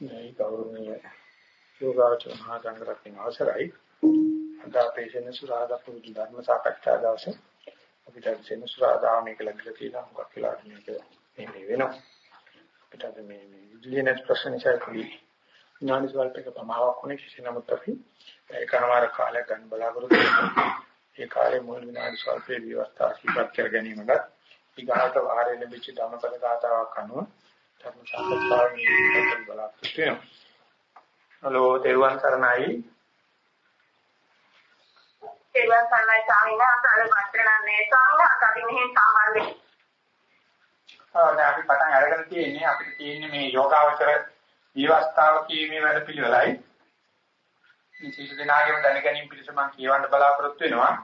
මේ ගෞරවනීය යෝගාචර මහා සංඝරත්නයේ අවසරයි. අද අපේ සෙනසුරාදා පුරුදු ධර්ම සාකච්ඡා දවසේ අපිට සෙනසුරාදා මේක ලැබිලා තියෙනවා. මොකක් කියලා මේක මේ වෙනවා. අපිට අද මේ මේ විද්‍යාන ප්‍රශ්න ඉස්සරහදී ඥාන ස්වල්පක ප්‍රමාවක් වුණේ. කිසි නමුත් අපි ඒකමාර කාලයක් ගන්න බලාපොරොත්තු ඒ කාලේ මුල් විනාඩි ස්වල්පේ විවස්ථා සිපත් කර ගැනීමකට ඊගාට වාරේ ලැබිච්ච ධම්මපද ගාතාවක් අනුව ධර්ම ඉදිරියට බලාපොරොත්තු වෙනවා. හලෝ දේරුවන් සරණයි. දේරුවන් සරණයි ස්වාමීන් වහන්සේ වත්‍රණන්නේ අපි මෙහෙන් සම්බන්ධයි. ආ දැන් අපි පටන් අරගෙන තියෙන්නේ අපිට තියෙන්නේ මේ යෝගාවචර විවස්ථාව කීමේ වැඩ පිළිවෙලයි. මේ සියලු දෙනාගේම දැනගැනීම පිළිස මම කියවන්න බලාපොරොත්තු වෙනවා.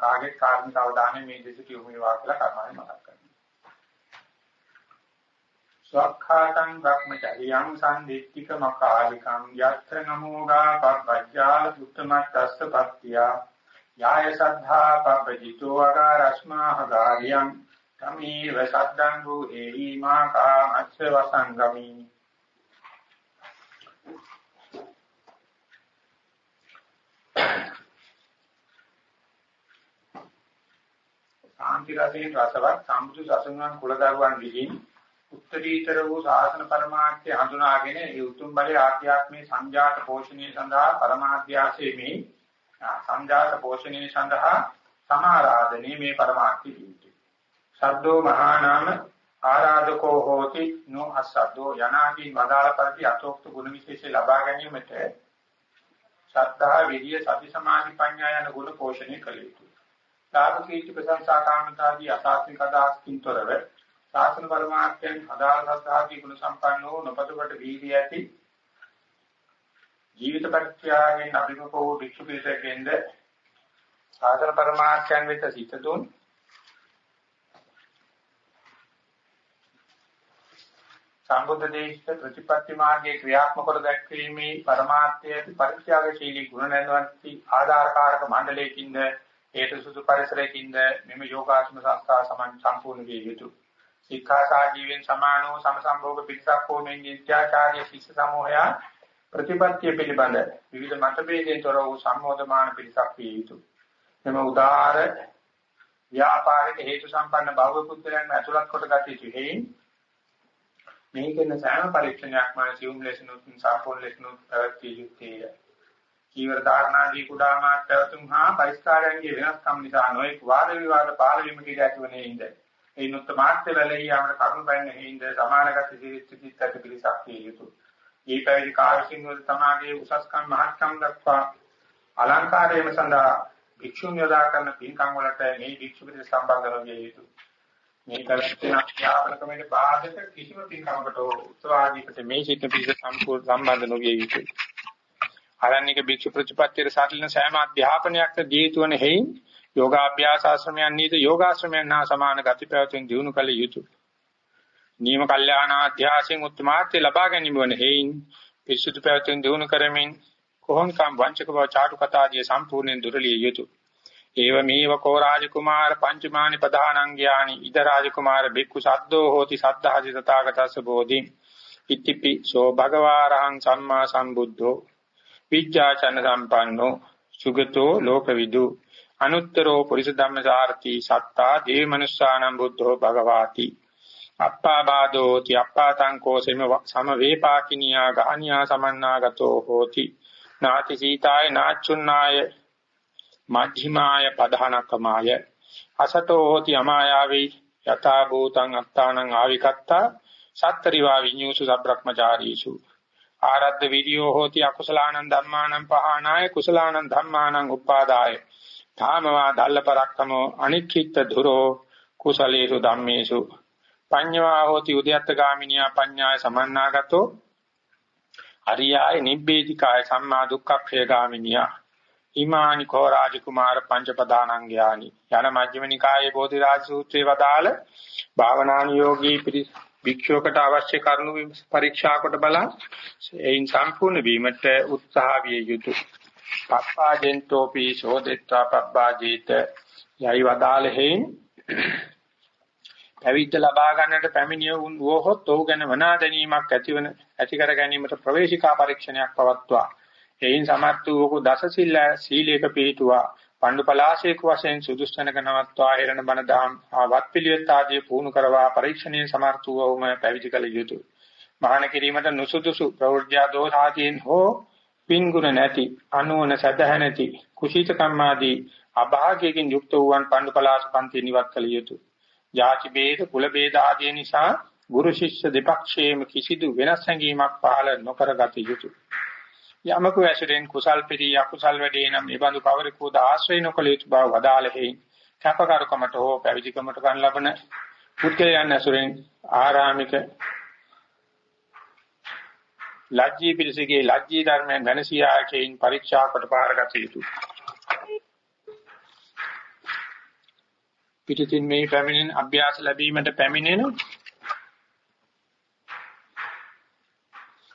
කාගේ කාර්මික අවධානය මේ දෙස කියමු වේවා කියලා කර්මයි මතක්. සක්ඛාතං බ්‍රහ්මචර්යං සම්දිත්තික මකාලිකං යත්ත නමෝගා පබ්බජ්ජා උත්තමත්ස්ස පත්‍තියා යාය සද්ධා පබ්බජිතෝ අගාරස්මා හගාරියං තමීව සද්දං වූ හේහි මා කා අස්ස වසංගමි. සාන්ති රසයෙන් රසවත් සම්බුදු සසුනන් කුලදරුවන් විසින් උත්තරීතර වූ සාසන પરමාර්ථය හඳුනාගෙන ඒ උතුම් බලයේ ආධ්‍යාත්මේ සංජාත පෝෂණය සඳහා પરමාර්ථයාසේ මේ සංජාත පෝෂණය සඳහා සමාරාධනේ මේ પરමාර්ථය දීති. සද්දෝ මහානාම ආරාධකෝ හෝති නෝ අසද්දෝ යනාදී වදාළ පරිදි අතෝක්ත ගුණ විශේෂ ලබා ගැනීමට සත්තා විරිය සති සමාධි ප්‍රඥා යන ගුණ පෝෂණය කළ යුතුය. සාධු කීර්ති ප්‍රසංසා කාමිතාදී අසාත්වික අදහස්කින් තොරව ශාසන පරමාර්ථයෙන් අදාළ සත්‍යාදී ගුණ සම්පන්නෝ නොපතුකට වීර්ය ඇති ජීවිත පරිත්‍යාගයෙන් අභිමුඛ වූ භික්ෂු පිරිසකෙන්ද ශාසන පරමාර්ථයන් වෙත සිත දුන්. සම්බුද්ධ දේශිත ප්‍රතිපත්ති මාර්ගයේ ක්‍රියාත්මක කර දැක්වීමේ පරමාර්ථයේ පරිත්‍යාගශීලී ගුණ නැන්වන්ති ආධාරකාරක මණ්ඩලයකින්ද හේතු සුසු පරිසරයකින්ද මෙම යෝගාශ්‍රම සංස්ථා සමන් සම්පූර්ණ විය යුතුය. ශික්ෂා ජීවෙන් සමානෝ සමසම්භෝග පිටසක් හෝ මේ නිත්‍යාචාර්ය ශිෂ්‍ය සමූහය ප්‍රතිපත්තිය පිළිබඳ විවිධ මතභේදයෙන් තොර වූ සම්මෝධමාන පිටසක් විය යුතුය. මෙම උදාාර ව්‍යාපාරික හේතු සම්පන්න භව පුත්‍රයන් ඇතුළත් කොට ගත යුතු හේයින් මේකෙන සෑම පරීක්ෂණයක් මාන සිවුම් ලෙසනුත් සම්පූර්ණ ලෙසනුත් පැවැත්විය යුත්තේය. කීවර ධාරණාදී කුඩා මාත්‍යතුන් හා පරිස්කාරයන්ගේ වෙනස්කම් නිසා නොඑක් වාද විවාද පාල වීම කියලා ඇතිවන්නේ ඉඳයි. ඒ නුත්තමාර්ථ වැලෙහි යාමට කරුණ බැන්නේ හිඳ සමානගත සිරිත්‍ත්‍ති ඇති පිළිසක් කිය යුතුය. මේ පැවිදි කාර්යසින් වල තමාගේ උසස්කම් මහත්කම් දක්වා අලංකාරයම සඳහා භික්ෂුන් යොදා කරන පින්කම් වලට මේ භික්ෂු පිළිස සම්බන්ධ නොවිය යුතුය. මේ කරස්තන අධ්‍යාපනකමේ බාධක කිසිම පින්කමකට උත්සවාදීකට මේ සිත් පිළිස සම්පූර්ණ සම්බන්ධ නොවිය යුතුය. ආරණ්‍යක භික්ෂු ප්‍රතිපත්තියේ සාධලන සෑම අධ්‍යාපනයක්ද දී යුතුවන හේයින් යෝගාභ්‍යාස ආශ්‍රමයන් නීත යෝගාශ්‍රමයන් හා සමාන ගති පැවතුම් දිනු කළ යුතුය. නියම කල්යාණාධ්‍යාසයෙන් උත්තමාර්ථය ලබා ගැනීම වන හේයින් පිසුදු පැවතුම් දිනු කරමින් කොහොන්කම් වංචක බව චාටු කතාදිය සම්පූර්ණයෙන් දුරලිය යුතුය. ඒව මේව කෝ රාජකුමාර පංචමානි ප්‍රධානංගයානි ඉද රාජකුමාර බික්ඛු සද්දෝ හෝති සද්ධාජි තථාගතස්ස බෝධි ඉතිපි සෝ භගවාරහං සම්මා සම්බුද්ධෝ විජ්ජාචන සම්පන්නෝ සුගතෝ ලෝකවිදු අනුත්තරෝ පුරිස ධම්මසාරති සත්තා දේව මනුස්සානම් බුද්ධෝ භගවාති. අප්පාබාදෝ ති අප්පාතං කෝසෙම සම වේපාකිනියා ගහනියා සමන්නාගතෝ හෝති. නාති සීතාය නාචුන්නාය මධ්‍යමාය පධානකමාය අසතෝ හෝති අමායාවේ යථා භූතං අත්තානං ආවිකත්තා සත්තරිවා විඤ්ඤූසු සබ්‍රක්‍මචාරීසු. ආරද්ධ විරියෝ හෝති අකුසලානං ධම්මානං පහානාය කුසලානං ධම්මානං උපාදාය. ධාමවා දල්ලපරක්කමෝ අනික්ඛිත ධුරෝ කුසලේසු ධම්මේසු. පඤ්ඤවා හෝති උද්‍යත්ත ගාමිනියා පඤ්ඤාය සමන්නාගතෝ. අරියාය නිබ්බේධිකාය සම්මා දුක්ඛක්ඛය ගාමිනියා ඉමානි කෝ රාජකුමාර පංචපදානංගයානි. යන මජ්ක්‍ධිම නිකායේ බෝධිරාජ සූත්‍රයේ වදාළ භාවනානුයෝගී භික්ෂුවකට අවශ්‍ය කරුණු පරීක්ෂා කොට බලා එයින් සම්පූර්ණ වීමට උත්සාහ විය යුතුය. පප්පාජෙන්තෝපි සෝදෙත්තා පබ්බාජීත යයි වදාළෙහින් පැවිද්ද ලබා ගන්නට පැමිණිය වුන් වොහොත් ඔහු ගැන වනා දැනීමක් ඇතිවන ඇති කර ගැනීමට ප්‍රවේශිකා පරීක්ෂණයක් පවත්වා. එයින් සමර්ථ වූ ඔහු දස සිල් සීලයක පිළිතුවා පණ්ඩු පලාශේක වශයෙන් සුදුස්තනක නවත්වා හිරණ බණ දාම් ආවත් පිළිවෙත් ආදී පුහුණු කරවා පරීක්ෂණයේ සමර්ථ වූවම පැවිදි කළ යුතුය. මහාන කිරීමට නුසුදුසු ප්‍රවෘජ්‍යා දෝෂාදීන් හෝ පින්ගුණ නැති, අනුවන සදහ නැති, කුසීත කම්මාදී අභාගයෙන් යුක්ත වූවන් පණ්ඩුපලාස පන්ති නිවත් කළ යුතුය. ಜಾති ભેද, කුල ભેද ආදී නිසා ගුරු ශිෂ්‍ය දෙපක්ෂයේම කිසිදු වෙනස් හැඟීමක් පහළ නොකරගත යුතුය. යමක ඇසුරෙන් කුසල් පිරී අකුසල් වැඩේ නම් ඒ බඳු කවරෙකුද ආශ්‍රය නොකළ යුතු බව වදාළෙහි කැපකාරකමට හෝ පැවිදිකමට ගන්න ලබන පුද්ගලයන් ඇසුරෙන් ආරාමික ලජ්ජී පිළිසගේ ලජ්ජී ධර්මයන් වෙනසියාකේයින් පරීක්ෂා කොට පාරගත යුතුය. පිටින් මේ පැමිණෙන අභ්‍යාස ලැබීමට පැමිණෙන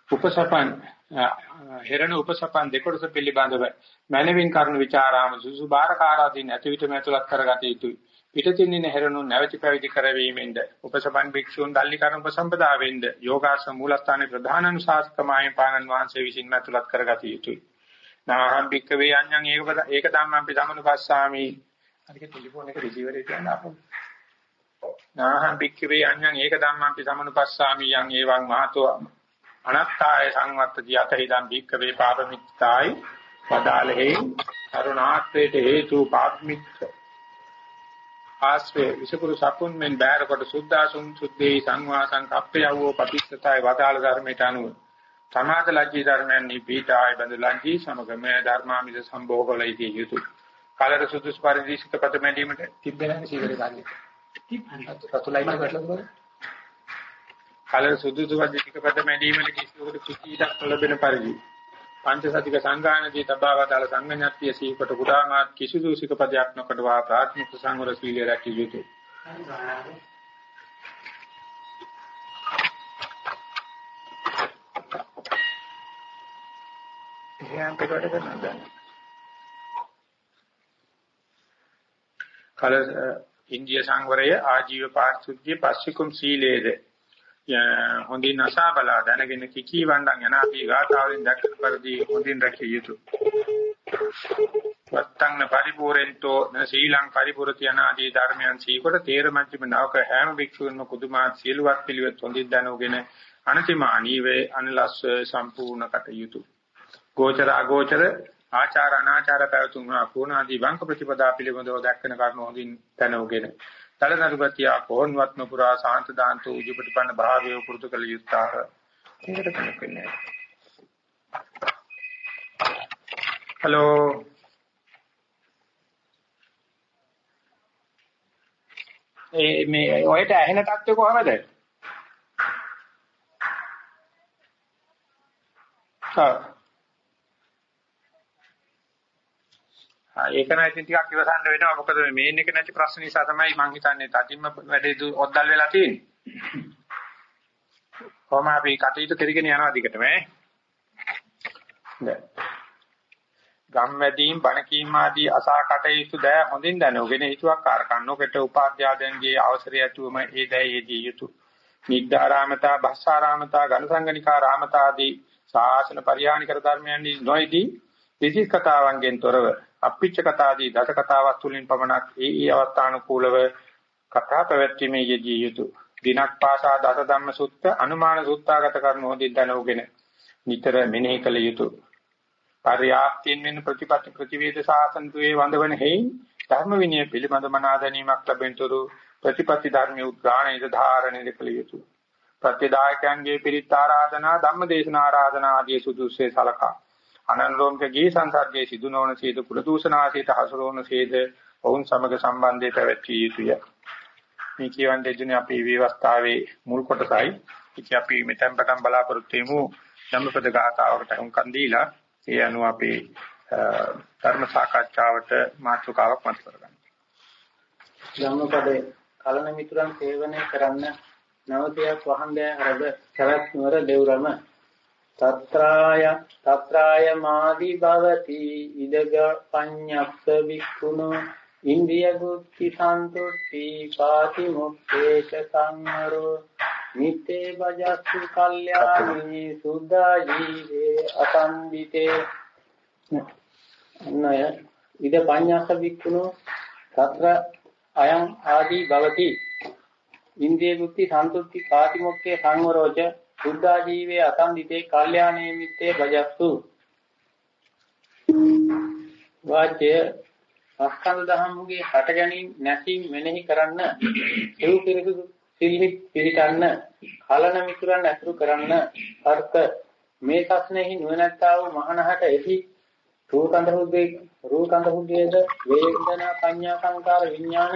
උපසපන් හෙරණ උපසපන් දෙකොටස පිළිබඳව මනවින් කරුණු ਵਿਚාරාම සුසු බාරකාරාදීන් ඇති විටම ඇතුළත් කරගත යුතුයි. පිටතින් ඉන්න හෙරණු නැවති පැවිදි කරවීමෙන්ද උපසපන් භික්ෂූන් දල්ලි කර්ම උපසම්පදාවෙන්ද යෝගාසන මූලස්ථානයේ ප්‍රධාන අනුශාසකමායන් පානන් වහන්සේ විසින් ඇතුළත් කරගත යුතුයි. නාහම් භික්කවේ අඤ්ඤං ඒක ඒක ධම්මං පිටමනුපස්සාමි. හරියට ටෙලිෆෝන් එක රිසීවර් එකේ තියන්න අපෝ. නාහම් භික්කවේ අඤ්ඤං ඒක ධම්මං පිටමනුපස්සාමි යං ඒවං මහතෝ අනත්තාය සංවත්තති අතහිදම් භික්කවේ පාපමිත්තායි වදාළෙහි කරුණාත්වයට හේතු පාපමිත්ත ආශ්‍රේ විසකුරු සකුන් මෙන් බෑර කොට සුද්ධාසුන් සුද්ධේ සංවාසං කප්පයවෝ පටිච්චතයි වදාළ ධර්මයට අනුව. සමාද ලජ්ජී ධර්මයන් නිපීඨාය බඳ ලජ්ජී සමගම ධර්මාමිද සම්භෝගලයි යුතු. කලර සුදුසු පරිදීසිත පද මැදීමට තිබෙන සීවර ගන්න. රතුලයි වටලද කල සුදුසු වදිතික පද මැදීමට කිසිවෙකුට කුසීලක් ලැබෙන පරිදි පංචසතික සංගායනදී තබාවදාල සංඥාත්‍ය සීකොට කුඩාමාත් කිසිදු සික පදයක් නොකඩවා ප්‍රාථමික සංවර සීලය රැකිය යුතුය. කල ඉන්දිය සංවරය ආජීව පාරිශුද්ධිය පස්සිකුම් සීලේද හොඳින් අසා බලා දැනගෙන කිකී වණ්ඩන් යන අපි ගාථාවෙන් දැක්කන පරිදි හොඳින් රැකිය යුතුය. වත්තං පරිපූර්ෙන්තෝ න සීලං පරිපූර්ති අනාදී ධර්මයන් සීකොට තේර මැජ්ජිම නවක හැම භික්ෂුන්ම කුදුමාත් සීලවත් පිළිවෙත් හොඳින් දැනෝගෙන අනතිමානී වේ අනලස් සම්පූර්ණ කටයුතු. ගෝචර අගෝචර ආචාර අනාචාර පැවතුම් අපෝනාදී වංක ප්‍රතිපදා පිළිබඳව දැක්කන කරුණු හොඳින් දැනෝගෙන තලනරුගතිය කොහොන්වත්ම පුරා සාන්ත දාන්තෝ උජුපටිපන්න භාවය පුරුදු කළ යුත්තාහ. ඒකට කමක් වෙන්නේ හලෝ ඒ මේ ඔයට ඇහෙන තත්ත්වය කොහමද? හා ඒක නම් ඉතින් ටිකක් ඉවසන්න වෙනවා මොකද මේ මේන් එක නැති ප්‍රශ්න නිසා තමයි මම හිතන්නේ තදින්ම වැඩේ ඔද්දල් වෙලා තියෙන්නේ. කොහොම අපි කටයුතු කරගෙන යනවා දිගටම ඈ. ගම්මැදීන් බණ කීම ආදී අසා කටයුතු දෑ හොඳින් දැනුගෙන හිතුවක් කාර්කන්නෝකට උපාධ්‍යාදයන්ගේ අවසරය ඇතුවම ඒ දෑයේදී යුතු. නිද්දාරාමතා භස්සාරාමතා ඝනසංගනිකා රාමතා ආදී ශාසන පරිහානිකර ධර්මයන් නොයේදී විශේෂ කතාවන්ගෙන් තොරව අප්පිච්ච කතාදී දස කතාවත් තුලින් පමණක් ඒ ඒ අවස්ථානුකූලව කතා පැවැත්වීමේ යෙදිය යුතුය. දිනක් පාසා දස ධම්ම සුත්ත අනුමාන සුත්තාගත කරනෝදී දනෝගෙන නිතර මෙනෙහි කළ යුතුය. පර්යාප්තියෙන් වෙන ප්‍රතිපත්ති ප්‍රතිවේද සාසන්තුවේ වඳවන හේයි ධර්ම විනය පිළිබඳ මනා දැනීමක් ලැබෙනතුරු ප්‍රතිපත්ති ධර්මයේ උද්ඝාණයද ධාරණයද කළ යුතුය. ප්‍රතිදායකයන්ගේ පිරිත් ආරාධනා ධම්මදේශන ආරාධනා ආදී සුදුසේ සලකා අනන්රෝමක ගේ සංසර්ගයේ සිදු නොවන සේද කුල දූෂණාසීත හසුරවන සේද ඔවුන් සමග සම්බන්ධය පැවැත්විය යුතුය. මේ කියවන් දෙජුනේ අපේ විවස්ථාවේ මුල් කොටසයි. ඉතින් අපි මෙතෙන් පටන් බලාපොරොත්තු වෙමු ධම්මපද ගාථාවකට උන්කන් දීලා ඒ අනුව අපේ ධර්ම සාකච්ඡාවට මාතෘකාවක් මත කරගන්න. ධම්මපදේ කලන මිතුරන් සේවනය කරන්න නවතියක් වහන්දෑ අරබ සවැත් නුවර දෙව්රම තත්‍රාය තත්‍රාය මාදි භවති ඉදග පඤ්ඤප්ප වික්ඛුනෝ ඉන්ද්‍රිය බුද්ධි සන්තුට්ඨි පාති මුක්ඛේච සංවරෝ නිත්තේ බජස්සු කල්යාණී සුද්ධා ජීවේ අසම්බිතේ නය ඉද පඤ්ඤස්ස වික්ඛුනෝ තත්‍ර අයං ආදී භවති ඉන්ද්‍රිය බුද්ධි සන්තුට්ඨි පාති මුක්ඛේ සංවරෝච සුද්ධා ජීවේ අසම්බිතේ කල්යාණී මිත්තේ බජස්සු වාචය අස්කන්ධ දහම්ගේ හට ගැනීම නැසීම මෙනෙහි කරන්න එව් පිරිසුදු සිල්හි පිළිකන්න කලන මිතුරන් ඇසුරු කරන්න අර්ථ මේ සස්නෙහි නුවණැත්තා වූ මහණහට එහි රූකන්ද හුද්දේ රූකන්ද හුද්දේද වේදනා පඤ්ඤා සංකාර විඥාන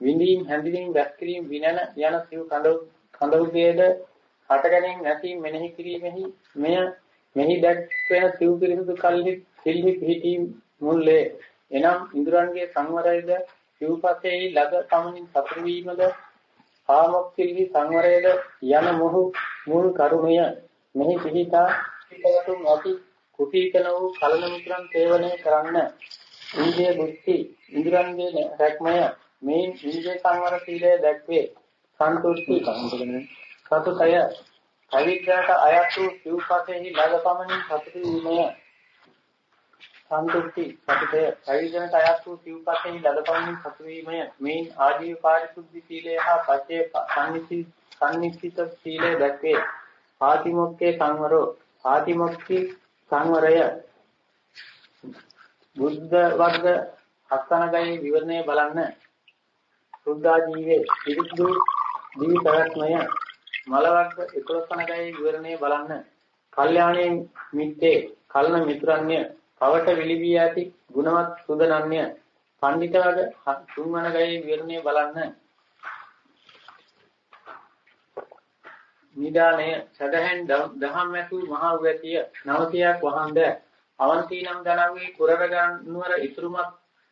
විඳීම් හැඳිනීම් දැක්කිරීම විනන යන සිව් කඳ කඳ හුද්දේද හට ගැනීම නැසීම මෙනෙහි කිරීමෙහි මෙය මෙහි දැක්වෙන සිව් පිරිසුදු කල්හි සිල්හි පිහිටීම් මුල්ලේ එනම් ඉන්ද්‍රයන්ගේ සංවරයද සිව්පසෙහි ලද සමනින් සතුරු වීමද ආමොක්ඛිලි සංවරයේද යන මොහු මුල් කරුණය මෙහි පිහිටා පිටවතුන් ඇති කුපීකන වූ කලන මිත්‍රන් සේවනය කරන්න. ඉන්ද්‍රිය බුද්ධි ඉන්ද්‍රයන්ගේ රැක්මය. මේ ඉන්ද්‍රිය සංවර සීලය දැක්වේ. සන්තුෂ්ටි. සම්පූර්ණ සතුටය. කවිද්‍යාට අයත් වූ සිව්පසෙහි ලද පමණින් සතුටු වීමය. සන්තුෂ්ටි සතුටය. පරිජනට අයත් වූ සිව්පසෙහි ලදපමින් සතු වීමය. මේන් ආජීව පාරිශුද්ධි සීලය හා පච්චේ සම්නිසි සම්නිසිත සීලය දැක්වේ. ආතිමොක්ඛේ සංවරෝ. ආතිමොක්ඛි සංවරය. බුද්ධ වර්ග හස්තනගයේ විවරණය බලන්න. සුද්ධා ජීවේ පිරිසුදු දී ප්‍රඥය මල වර්ග 11 නගයේ විවරණය බලන්න. කල්යාණේ මිත්තේ කල්න මිත්‍රාන්‍ය පවට විලිවී ඇති ගුණවත් සුදනන්‍ය පඬිතවද තුන්වන ගයේ විවරණය බලන්න. නිදානය සදහෙන් දහම් ඇසු මහා උගතිය නවතියක් වහන්ද අවන්ති නම් දනවේ කුරරගන් නුවර ඉතුරුමත්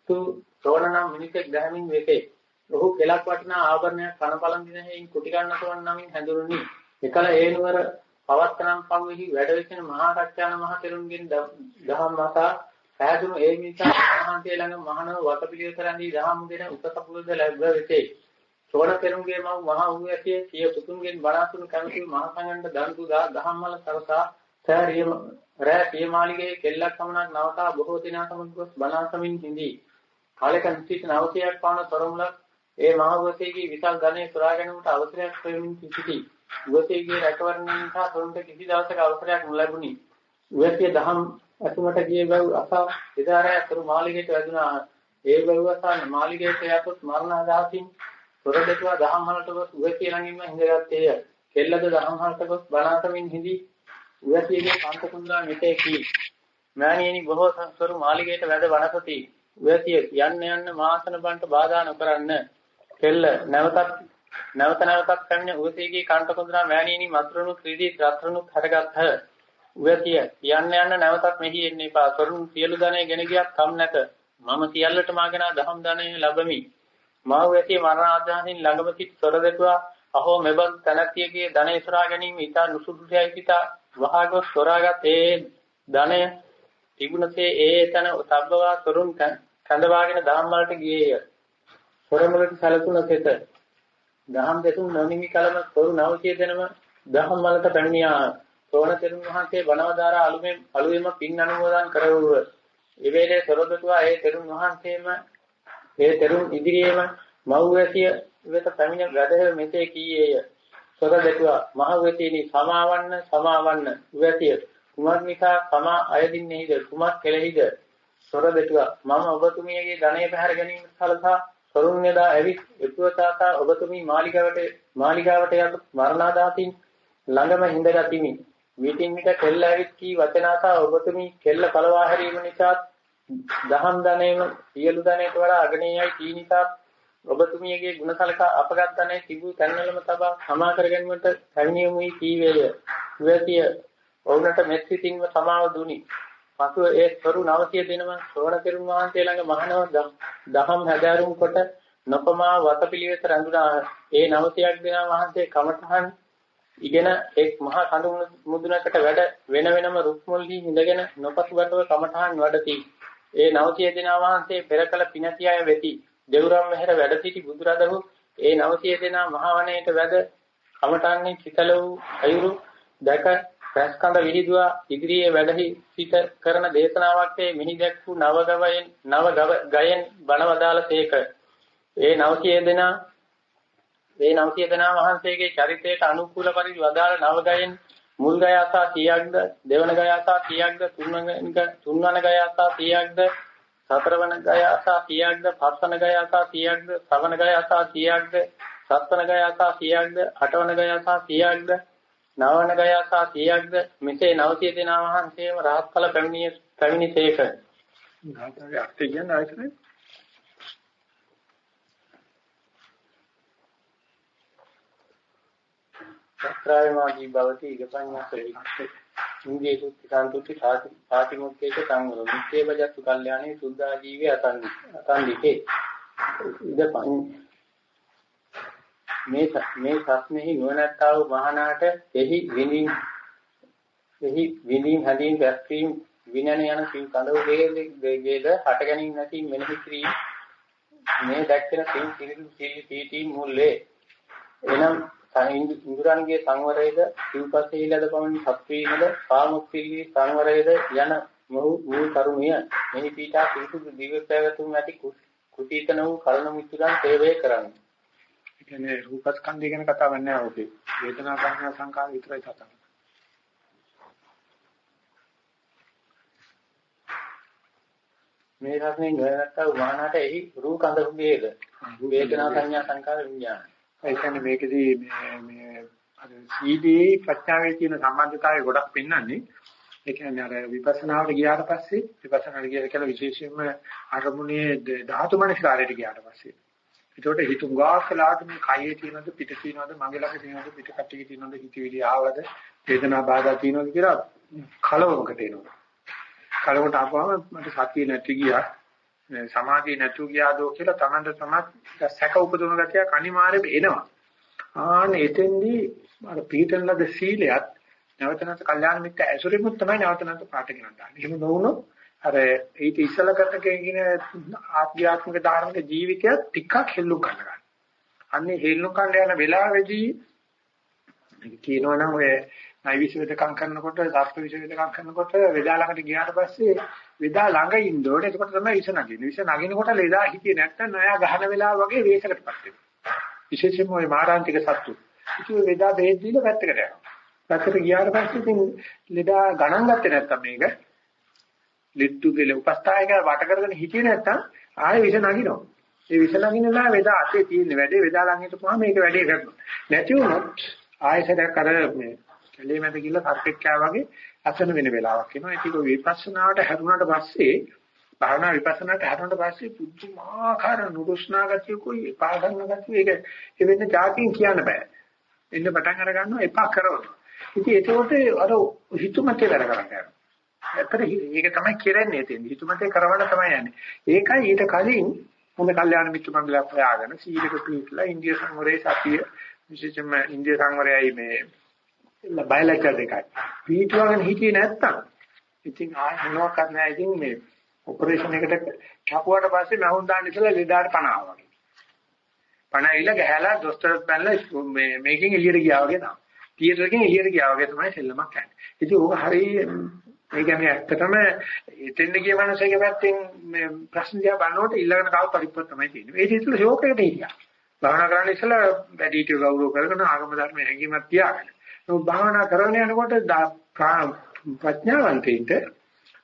තු සෝන නම් මිනිසෙක් දහමින් වෙකේ ඔහු කෙලක් වටිනා ආභරණයක් කනපලන් දින හේයින් කුටි ගන්න තෝන් නමින් හැඳුරුනි එකල ඒ නුවර පවත්තනම් පවෙහි වැඩ වෙసిన මහා කච්චාන මහ තෙරුන්ගෙන් දහම් මතා පැහැදුණු ඒ නිසා මහන්සිය ළඟ මහානව වතපිළිවෙල කරන්නේ දහම් දෙන උපසපුරුද ලැබ වෙතේ. සෝණ තෙරුන්ගේ මව මහා වූ ඇතිය සිය පුතුන්ගෙන් බණාසුණු කැමති මහ සංඝන්ට දන් දුදා දහම්මල සරසා සෑරියම රෑ පියමාලිගේ කෙල්ලක් සමනක් නවතා බොහෝ දිනා සමග ගොස් බණාසමින් හිඳී. කාලක නිශ්චිත නවතියක් පාන තොරමුලක් ඒ මහවතේගේ විශාල ධනෙ සොරා ගැනීමට අවසරයක් ලැබෙමින් සිටී. උවතේගේ රැකවරණය නිසා තොරන්ට කිසි දවසක අවසරයක් නොලැබුණි. උවතිය දහම් අතුමට ගිය බව අසා එදා රැ අතුරු මාලිගයට වැදුනා. ඒ බව අසා මාලිගයට යතොත් මරණ අදහසින් තොර දෙකවා දහම් වලට ගොස් උවතිය ළඟින්ම හිඳගත්තේය. කෙල්ලද දහම් වලට ගොස් බණාතමින් හිඳි උවතියගේ කාන්ත කුඳුරා මෙතේ කී. මෑණියනි බොහෝ සංස්කරු මාලිගයට වැද වනසති. උවතිය යන්න යන්න මාසන බන්ට බාධා නොකරන්න. කෙල්ල නැවතත් නැවත නැවතත් කන්නේ උවසීගේ කන්ට කොඳුනා මෑණියනි මත්රුණු ක්‍රීඩී රත්රුණු හටගත්හ. උවතිය යන්න යන්න නැවතත් මෙහි එන්න එපා. සොරුන් සියලු ධනෙ ගෙන ගියක් කම් නැත. මම සියල්ලට මාගෙන දහම් ධනෙ ලැබමි. මා උවතිය මරණ ආධානින් ළඟම සිට සොර දෙතුවා අහෝ මෙබඳු තනතියගේ ධනෙ සොරා ගැනීම ඉතා නුසුදුසුයි සිතා වහාගොස් සොරාගත් ඒ ධනය තිබුණසේ ඒ තන සබ්බවා සොරුන් කඳවාගෙන දහම් වලට ගියේය. සොරමුලට සැලසුණ සෙත දහම් දෙතුන් නොනිමි කලම සොරු 900 දෙනම දහම් වලට පැමිණියා. සෝණ තෙරුන් වහන්සේ බණවදාරා අලුමෙන් අලුවෙම පින් අනුමෝදන් කරවුව. ඒ වේලේ සොරබතුවා ඒ තෙරුන් වහන්සේම ඒ තෙරුන් ඉදිරියේම මව්වැසිය වෙත පැමිණ වැඩ මෙසේ කීයේය. සොර දෙතුවා මහවැසියනි සමාවන්න සමාවන්න උවැසිය කුමක් නිසා සමා අයදින්නේහිද කුමක් කෙලෙහිද සොර දෙතුවා මම ඔබතුමියගේ ධනය පැහැර ගැනීම සලසා තරුණ යදා ඇවිත් එතුවතාතා ඔබතුමී මාලිගාවට මාලිගාවට යට මරණාදාසින් ළඟම හිඳගතිමි. විටින් විට කෙල්ල ඇවිත් කී වචනාතා ඔබතුමී කෙල්ල පළවා හැරීම නිසා දහම් ධනෙම සියලු ධනෙට වඩා අගණේයයි කී නිසා ඔබතුමියගේ ගුණසලකා අපගත් ධනෙ තිබූ තැන්වලම තබා සමා කර ගැනීමට පැමිණියමුයි කීවේය. විවතිය ඔවුන්ට මෙත් සිතින්ම සමාව දුනි. පසුව ඒ ස්වරු 900 දිනම සෝණ තෙරුන් වහන්සේ ළඟ මහණව දහම් හැදෑරුම් කොට නොපමා වතපිලිවෙත රැඳුණා. ඒ 900ක් දෙනා වහන්සේ කමඨහන් ඉගෙන එක් මහා කඳු මුදුනකට වැඩ වෙන වෙනම රුක් මුල්හි හිඳගෙන නොපසුබටව කමඨහන් වඩති. ඒ 900 දෙනා වහන්සේ පෙරකල පිනතිය වෙති. දෙවුරම් මෙහෙර වැඩ සිටි බුදුරදහු ඒ 900 දෙනා මහවණේට වැඩ කමඨාන්නේ චිතල වූ අයුරු දැක රැස්කඳ විහිදුවා ඉදිරියේ වැඩහි සිට කරන දේශනාවක් මෙහි දැක් වූ නවගවයෙන් නව ගයෙන් බණවදාලසේක ඒ 900 දෙනා මේ 900 දෙනා වහන්සේගේ චරිතයට අනුකූල පරිදි වදාළ නවගයෙන් මුල් ගය ආසා කීයක්ද දෙවන ගය ආසා කීයක්ද තුන්වන තුන්වන ගය ආසා කීයක්ද සතරවන ගය ආසා කීයක්ද පස්වන ගය ආසා කීයක්ද සවන ගය ආසා කීයක්ද සත්වන ගය ආසා කීයක්ද අටවන ගය ආසා කීයක්ද නවන ගය ආසා කීයක්ද? මෙසේ 900 දෙනා වහන්සේම රහත් ඵල පැමිණිය පැමිණිසේක. ගාථාවේ අර්ථය කියන්නේ ආයතනේ සත්‍රායමාදී භවති ඉගපඤ්ඤස්සෙහි ඉන්දිය සුත්ති සාන්තුති පාටිමුක්ඛේක සංවර නිත්‍ය බජත්තු කල්යාණේ සුද්ධා ජීවේ අතන්දි අතන්දිකේ. ඉදපඤ්ඤ මේ මේ සස්නෙහි නුවණැත්තා වූ මහානාට එහි විඳින් එහි විඳින් හැදීම් දැක්වීම විනන යන සිව් කඳව වේද හට ගැනීම නැති මෙනෙහි කිරීම මේ දැක්කන සිව් පිළිදු සීටි මුල්ලේ එනම් ඉන්ද්‍රයන්ගේ සංවරයේද සිව්පස්සේ ලද පමණ සත්වීමද පාමුක්තිගේ සංවරයේද යන මොහු මූල කරුණිය මෙහි පීඨා පිරිසුදු දිව්‍ය ප්‍රයත්තුන් ඇති කුසීතන වූ කරුණ මිතුරන් සේවය කරන්නේ. කියන්නේ රූපස්කන්ධය ගැන කතාවක් නෑ ඔකේ. වේදනා සංඥා සංකාර විතරයි කතා කරන්නේ. මේ රත්නේ නොයනත්තා වහනට එහි රූ කඳ කුගේද වේදනා සංඥා සංකාර විඥාන ඒ කියන්නේ මේකදී මේ මේ අර CD ප්‍රඥාවේ තියෙන සම්බන්ධතාවය ගොඩක් පෙන්වන්නේ. ඒ කියන්නේ අර විපස්සනාවට ගියාට පස්සේ විපස්සනාවට ගියද කියලා විශේෂයෙන්ම අරමුණේ ධාතු මනස්කාරයට ගියාට පස්සේ. ඒකට හිතුම් ගාස්ලාට මේ කයේ තියෙනවද පිට තියෙනවද මගේ ළඟ තියෙනවද පිට කට්ටියේ තියෙනවද හිතවිලි ආවද වේදනා බාධා තියෙනවද කියලා කලවමකට එනවා. කලවමකට ආපුවම මට සතිය නැති ගියා. සමාධිය නැතු ගියාදෝ කියලා තමන්ට තමත් සැක උපදවන ගතියක් අනිවාර්යයෙන්ම එනවා. ආන එතෙන්දී අර පීඨන ලද සීලයත් නැවත නැවත කල්යාණ මිත්‍ය ඇසුරෙමුත් තමයි නැවත නැවත පාට ගෙනත් දාන්නේ. එහෙම නොවුනොත් අර ඊට ඉස්සල කරන කියන ආධ්‍යාත්මික ධාර්මික ජීවිතය ටිකක් හෙල්ලු කරනවා. අන්නේ හෙල්ලු කරන යන වෙලාවේදී කියනවනම් ඔය නයි විශ්වවිදකම් කරනකොට සාස්ත්‍ර විශ්වවිදකම් කරනකොට වෙදා ළඟට ගියාට පස්සේ වෙදා ළඟ ඉන්න ඕනේ. එතකොට තමයි විස නගින්නේ. විස නගිනකොට ලෙදා හිතියේ නැත්තම් නයා ගහන වෙලාව වගේ වේසකටපත් වෙනවා. විශේෂයෙන්ම ওই මාරාන්තික සත්තු. ඉතින් වෙදා බෙහෙත් දීලා පැත්තකට යනවා. පැත්තට ගියාට පස්සේ ඉතින් ලෙදා ගණන් ගත්තේ නැත්තම් මේක ලිට්ටු කියලා උපස්ථායක වට කරගෙන හිටියේ නැත්තම් ආයෙ විස නගිනවා. ඒ විස නගිනලා වෙදා අතේ තියෙන වැඩේ වෙදා ළඟ හිටපුවාම මේක වැඩේ කරනවා. නැති වුණොත් ආයෙසරයක් අර මේ කැලේ මැද ගිහලා සර්පෙක් කෑ වගේ අසන වෙන වෙලාවක් එනවා. ඒක විපස්සනාවට හැරුණාට පස්සේ භාවනා විපස්සනාට හැරුණාට පස්සේ පුදුමාකාර නුරුස්නා ගතියකුයි එපා ගන්න ගතිය ඒක ඒ වෙන්නේ જાතින් කියන්න බෑ. එන්න පටන් අර ගන්නවා එපා කරනවා. ඉතින් ඒකෝට අර හිතුමතේ වැඩ කරන්නේ. ඇත්තට ඒක තමයි කරන්නේ තියෙන්නේ. හිතුමතේ කරවන්න තමයි යන්නේ. ඒකයි ඊට කලින් හොඳ කල්යාණ මිත්‍ර මණ්ඩලයක් හොයාගෙන සීලක පිළිట్లా ඉන්දිය සංවරයේ සතිය විශේෂයෙන්ම ඉන්දිය සංවරයයි මේ බයලජ්ජා දෙකයි. පීඨවගෙන හිටියේ නැත්තම් ඉතින් ආයෙ මොනවක් කරන්න ඉතින් මේ ඔපරේෂන් එකට කපුවට පස්සේ මහුන් දාන්න ඉස්සලා ලෙඩාට පණ ආවා වගේ. පණ ඇවිල්ලා ගහලා දොස්තරත් බැලලා මේ මේකෙන් එළියට ගියා වගේ තමයි. තියටර් එකෙන් එළියට ගියා වගේ තමයි සෙල්ලමක් යන්නේ. ඉතින් ඕක හරිය ඒ කියන්නේ ඇත්තටම එතෙන්ද ගිය මනසගේ පැත්තෙන් මේ ප්‍රශ්න දිහා බලනකොට ඊළඟට කව පරිප්පුවක් තමයි තියෙන්නේ. ඒ ඉතින් ෂෝක් එකට හිටියා. භාවනා කරන්න ඉස්සලා වැඩිහිටියෝ ගෞරව කරගෙන ආගම ධර්ම හැඟීමක් තියාගෙන නමුත් භාවනා කරගෙන යනකොට ප්‍රඥාවන්තයින්ට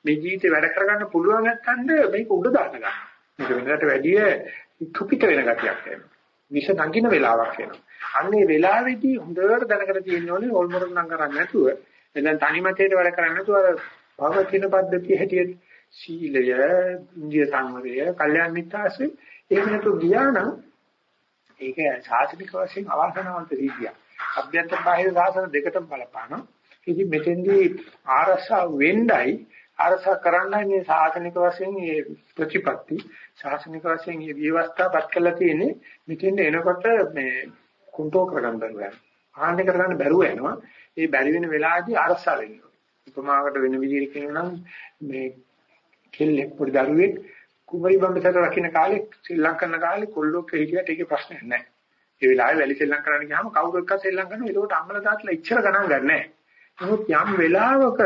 මේ ජීවිතේ වැඩ කරගන්න පුළුවන් නැත්නම් මේක උඩ දාන්න ගන්න. මේක වෙනකට වැඩිය කුපිත වෙන ගතියක් එනවා. විෂ නගින වෙලාවක් එනවා. අන්නේ වෙලාවේදී හොඳට දැනගෙන තියෙන්න ඕනේ ඕල්මොරන් නම් කරන්නේ නැතුව දැන් තනිමතේට වැඩ කරන්නේ නැතුව අර භවතින පද්ධතිය හැටියට සීලය, ඉන්දිය සංවරය, කල්යාණ මිත්‍යාසෙ එහෙම නැතු ගියා නම් ඒක සාසනික වශයෙන් අවාසනාවන්ත රීතියක්. අභ්‍යන්තර බාහිර සාසන දෙකටම බලපානවා. ඉතින් මෙතෙන්දී ආරසා වෙන්නයි ආරසා කරන්නයි මේ සාසනික වශයෙන් මේ ප්‍රතිපත්ති සාසනික වශයෙන් මේ විවස්ථාපත් කරලා තියෙන්නේ මෙතෙන්ද එනකොට මේ කුන්ටෝ කරගන්න බැරුව යනවා. ආහන්න කරගන්න බැරුව යනවා. ඒ බැරි වෙන වෙලාවේදී ආරසා වෙන්න ඕනේ. උපමාවකට වෙන විදිහට කියනවා නම් මේ කෙල්ලෙක් පොඩි දරුවෙක් කුමරි බම්බසර රකින්න කාලේ ශ්‍රී ලංකන්න කාලේ කොල්ලෝ කෙහිටියට ඒකේ ප්‍රශ්නයක් නැහැ. ඒ වෙලාවේ වැලි සෙල්ලම් කරන්න ගියාම කවුරු එක්ක සෙල්ලම් කරනවා ඒකට අම්මලා තාත්තලා ඉච්චර ගණන් ගන්නෑ. නමුත් යම් වෙලාවක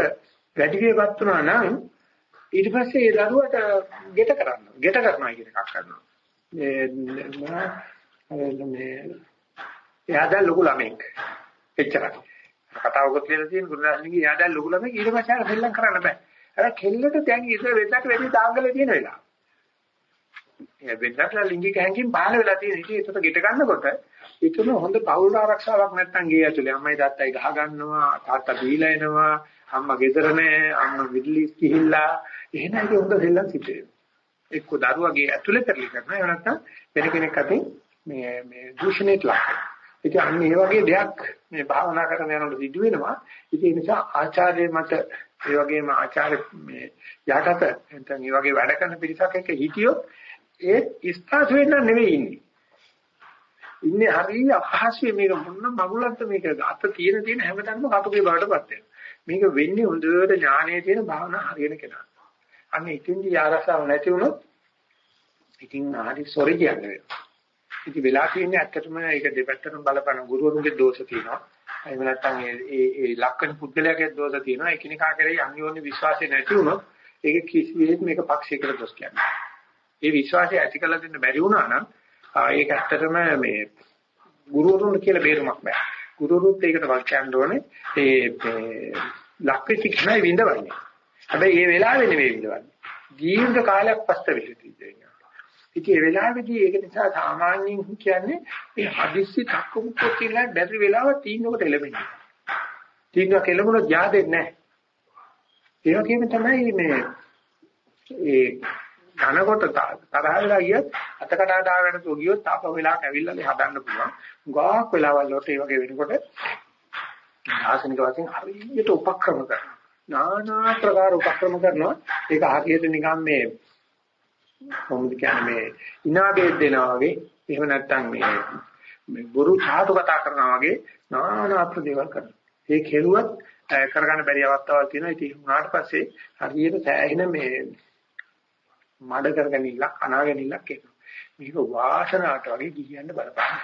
වැඩි වියපත් වුණා නම් ඊට පස්සේ ඒ දරුවට ගෙට කරන්න. ගෙට කරනවා කියන එකක් කරනවා. මේ මේ එයා දැන් ලොකු ළමෙක්. එච්චරයි. කතාවකුත් කියලා තියෙන ගුරුදාසනිගේ එයා දැන් ලොකු ළමෙක් ඊට පස්සේ ආර සෙල්ලම් කරන්න බෑ. අර කෙල්ලට දැන් ඉතල වෙද්දට වැඩි තාංගලේ තියෙන වෙලාව. ඒ වෙද්දට ලිංගික හැඟීම් පහළ වෙලා තියෙන ඉතින් ඒකට ගෙට ගන්නකොට ඒකම හොඳ පෞල් ආරක්ෂාවක් නැත්තම් ගේ ඇතුලේ අම්මයි තාත්තයි ගහ ගන්නවා තාත්තා බීලා එනවා අම්මා ගෙදර නැහැ අම්මා විදුලිස් ගිහිල්ලා එහෙනම් ඒක හොඳ සෙල්ලම් සිද්ධ වෙනවා. එක්ක දරුවගේ ඇතුලේ පෙරලි කරනවා එහෙම නැත්නම් වෙන කෙනෙක් අතින් මේ මේ දූෂණයට ලක් වෙනවා. ඉතින් අන්න ඒ වගේ දෙයක් මේ භාවනා කරන යනකොට සිදු වෙනවා. ඉතින් ඒ නිසා ආචාර්ය මත ඒ වගේම ආචාර්ය මේ යටත නැත්නම් ඒ වගේ වැඩ කරන පිරිසක් එක්ක හිටියොත් ඒ ඉස්පාසු වෙන්න නෙවෙයි ඉන්නේ. ඉන්නේ හරිය අපහසුයි මේක මොන මගුලක්ද මේක අත තියෙන තියෙන හැමතැනම කටුකේ බාටපත් වෙනවා. මේක වෙන්නේ හොඳට ඥානයේ තියෙන භාවනා හරියන කෙනා. අන්න ඉතින්දි ආරසාව නැති වුණොත් ඉතින් හරි සොරි කියන්නේ වෙනවා. ඉතින් වෙලා තියෙන්නේ ඇත්තටම ඒක දෙපැත්තටම බලපන ගුරුවරුන්ගේ දෝෂ තියෙනවා. එහෙම නැත්නම් ඒ ඒ ලක්කන පුද්ගලයාගේ දෝෂ තියෙනවා. එකිනෙකා කෙරෙහි අන්‍යෝන්‍ය විශ්වාසය නැති වුණොත් ඒක කිසියෙත් මේක පක්ෂයකට දොස් කියන්නේ. ඒ විශ්වාසය ඇති කළ දෙන්න බැරි වුණා නම් ඒක ඇත්තටම මේ ගුරුවරුන් කියලා බේරුමක් බෑ. ගුරුවරුත් ඒකට වක් කියන්න ඕනේ. ඒ ලක්විච්ච කෙනයි විඳවන්නේ. හැබැයි මේ වෙලාවේ නෙවෙයි විඳවන්නේ. දීර්ඝ කාලයක් පස්ත වෙහිදී දෙන්නේ. ඉතින් ඒ වෙලාවේදී ඒක නිසා සාමාන්‍යයෙන් කියන්නේ මේ හදිස්සි තක්කමුක්ක කියලා බැරි වෙලාව තීන්දුවකට එළඹෙන්නේ. තීන්දුව කෙලමුණොත් yaadෙන්නේ නැහැ. ඒ වගේම තමයි මේ ඒ ධනකොට තරහ වෙලා ගියත් අතකඩා දාගෙන තු ගියොත් තාප වෙලාවක් ඇවිල්ලා හදන්න පුළුවන්. ගාක් වෙලාවල් වලට ඒ වගේ වෙනකොට ආසනික වශයෙන් හරියට උපක්‍රම කරනවා. নানা ප්‍රකාර උපක්‍රම කරනවා. ඒක හරියට නිකන් මේ කොහොමද කියන්නේ ඉනා බෙද දෙනවා වගේ එහෙම නැත්නම් මේ මේ ගුරු සාදු කතා කරනවා වගේ নানা අර්ථ දේවල් කරනවා. ඒ කෙරුවත් කරගන්න බැරි අවස්ථාවක් තියෙනවා. ඉතින් උනාට පස්සේ හරියට සෑහෙන මේ මඩ කරගෙන ඉල්ල අනාගෙන ඉල්ල කියනවා මේක වාසනාවට වගේ ගියන්න බලපන්න.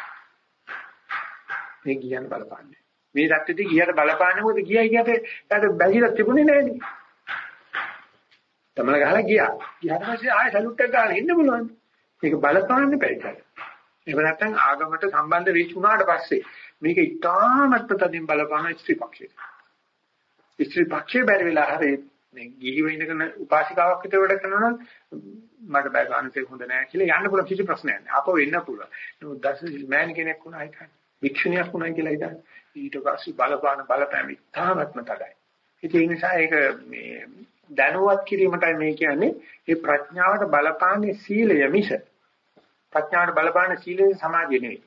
මේ ගියන්න බලපන්නේ. මේ රටේදී ගියට බලපන්නේ මොකද? ගියයි කියපේ ඊට බැගිලා තිබුණේ නැහැ නේ තමල ගහලා ගියා. ගියාට පස්සේ ආයෙ සලුට් එක ගාලා ඉන්න බලන්න. මේක බලපාන්නේ බැරිද? එහෙම නැත්නම් ආගමට සම්බන්ධ වෙච්ච උනාට පස්සේ මේක ඉතාමත් තදින් බලපාන ස්ත්‍රී පක්ෂය. ස්ත්‍රී පක්ෂය බැරි වෙලා හරි මේ ගිහිව ඉඳගෙන උපාසිකාවක් විතර වැඩ කරනවා නම් මට බය ගන්නතේ හොඳ නෑ කියලා යන්න පුළුවන් කිසි ප්‍රශ්නයක් නෑ. ආපහු එන්න පුළුවන්. නමුත් දස මෑන් කෙනෙක් වුණා හිතන්න. වික්ෂුණියක් වුණා කියලා හිතන්න. ඊට පස්සේ බලපාන බලපෑම ඉතාමත්ම තදයි. ඒ නිසා ඒක මේ දැනුවත් කිරීමටයි මේ කියන්නේ මේ ප්‍රඥාවට බලපාන්නේ සීලය මිස ප්‍රඥාවට බලපාන්නේ සීලය සමාධිය නෙවෙයි.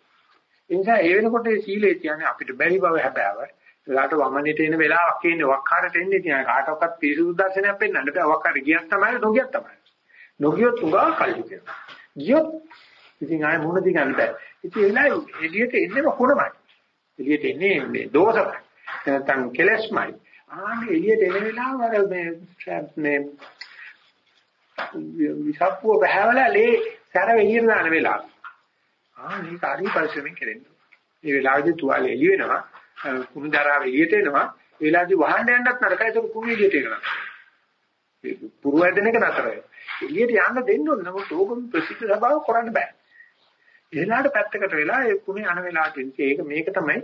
ඒ නිසා ඒ වෙනකොට මේ සීලය කියන්නේ අපිට බැරි බව හැබෑව. ඒලාට වමනෙට එන වෙලාවක් ඉන්නේ වක්කාරට එන්නේ තියා කාටවත් පිරිසුදු දර්ශනයක් පෙන්වන්න බෑ. වක්කාරට ගියත් තමයි නොගියත් තමයි. නොගියොත් උගා කල්ලි කියනවා. ගියොත් ඉතින් ආයෙ මුණ දී ගන්න බෑ. ඉතින් ඒ වෙලාවේ එළියට එන්නේම කොනමයි. එළියට එන්නේ මේ දෝෂමයි. නැත්නම් කෙලස්මයි. ආන්නේ එළියට එන වෙලාව අර මේ මේ විසප්පුව බහැවලා ලේ සැර එළියට දාන වෙලාව. ආ මේක හරි පරිශ්‍රමෙන් කෙරෙන්න. මේ වෙලාවේදී තුවාලේ එළි වෙනවා. කුණු දරාව එළියට එනවා. ඒ වෙලාවේදී වහන්න යන්නත් නරකයි ඒක කුණු එළියට එනවා. ඒ පුරු වැදෙන එක නතරයි. එළියට යන්න දෙන්න ඕන නමුත් ඕකම ප්‍රසිද්ධ සභාව කරන්න බෑ. එහෙලාට පැත්තකට වෙලා ඒ කුණේ යන වෙලාවට ඒක මේක තමයි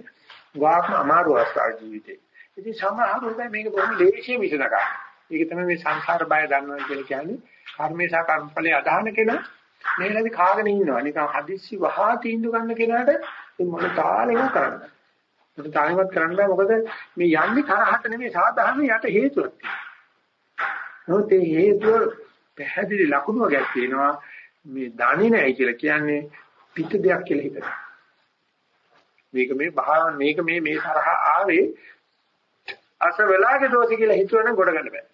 වාක්ම අමාරු අවස්ථාව ජීවිතේ. ඉතින් සමහරවල් මේක බොහොම ලේසියෙන් විසඳ ගන්න. ඒක තමයි මේ සංසාර බය දන්නවා කියලා කියන්නේ. කර්මේ සහ කර්මඵලයේ අදහන කෙනා මේලදී කාගෙන ඉන්නවා. නිකන් හදිස්සි වහා තීන්දුව ගන්න කෙනාට මේ මොන තාලෙම කරන්න. මොන තාලෙමත් කරන්න බෑ. මොකද මේ යන්නේ තරහට නෙමෙයි සාධාරණ යට හේතුවක් තියෙනවා. ඒ හේතුව පැහැදිලි ලකුණු වර්ගයක් තියෙනවා. මේ දන්නේ නැහැ කියලා කියන්නේ පිට දෙයක් කියලා හිතනවා. මේක මේ භාවන මේක මේ මේ තරහ ආවේ අසවලාගේ දෝෂ කියලා හිතුවනම් ගොඩ ගන්න බෑ.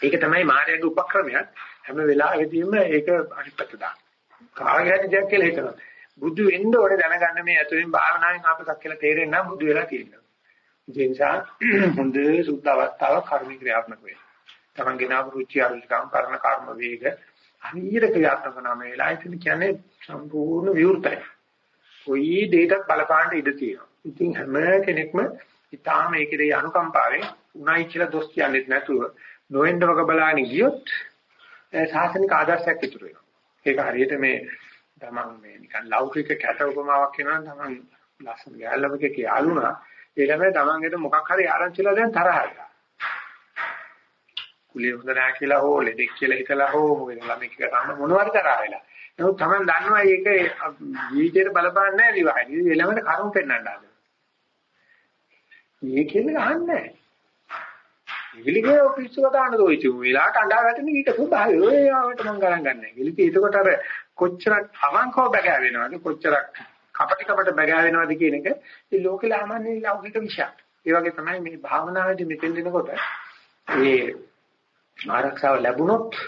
ඒක තමයි මායාවේ උපක්‍රමයක්. හැම වෙලාවෙදීම ඒක අනිත් පැත්ත දාන්න. කාගේ හරි දෙයක් කියලා හිතනවා. බුදු වෙන්න ඕනේ දැනගන්න මේ ඇතුලෙන් භාවනාවෙන් ආපසක් කියලා තේරෙන්න නම් බුදු වෙලා තියෙනවා. ඒ නිසා හොඳ සුද්ධ අවස්ථාවක් කර්ම ක්‍රියාත්මක වෙනවා. තමන්ගේ නාම රුචි අරුචිකම් කරන කර්ම වේග හරියට ක්‍රියාත්මක කරනවා මේ වෙලාවේ කියන්නේ සම්පූර්ණ විවෘතයි. කොයි දෙයකට බලපාන්න ඉඩ තියෙනවා. ඉතින් හැම කෙනෙක්ම ඊටාම ඒකේ අනුකම්පාවෙන් උණයි කියලා දොස් කියන්නේ නැතුව නොවෙන්න වග බලාගෙන ගියොත් සාසනික ආදර්ශයක් ඉතුරු වෙනවා. ඒක හරියට මේ තමන් මේ නිකන් ලෞකික කැට උපමාවක් වෙනවා තමන් ලස්සන ගෑල්ලමක කියාලුණා ඒ ළමයි තමන්ගෙට මොකක් හරි ආරංචිලා දැන් තරහ වෙලා. කුලිය හොඳ නැහැ කියලා හෝ ලෙඩෙක් කියලා හිතලා හෝ මොකද ළමයි කියලා මොනවද තරහ වෙලා. නමුත් තමන් දන්නවා මේක ජීවිතේට බලපාන්නේ නැහැ ලිවහයි. ඒ ළමයට කරුණ පෙන්වන්න හදනවා. මේකෙන් අහන්නේ නැහැ. ඉවිලිගේ පිස්සු කතාන දොයිතු වෙලාවට අඬා වැටෙන එක ස්වභාවය. ඔය ආවට මම ගණන් ගන්නෑ. ඉලිති එතකොට අර කොච්චරක් අවංකව බගෑ වෙනවද කොච්චරක් කපටි කපට බගෑ වෙනවද කියන එක මේ ලෝකෙ ලාමන්නේ ලෞකික විෂයක්. ඒ වගේ තමයි මේ භාවනාවේදී මෙතෙන් දෙනකොට ඒ ආරක්ෂාව ලැබුණොත්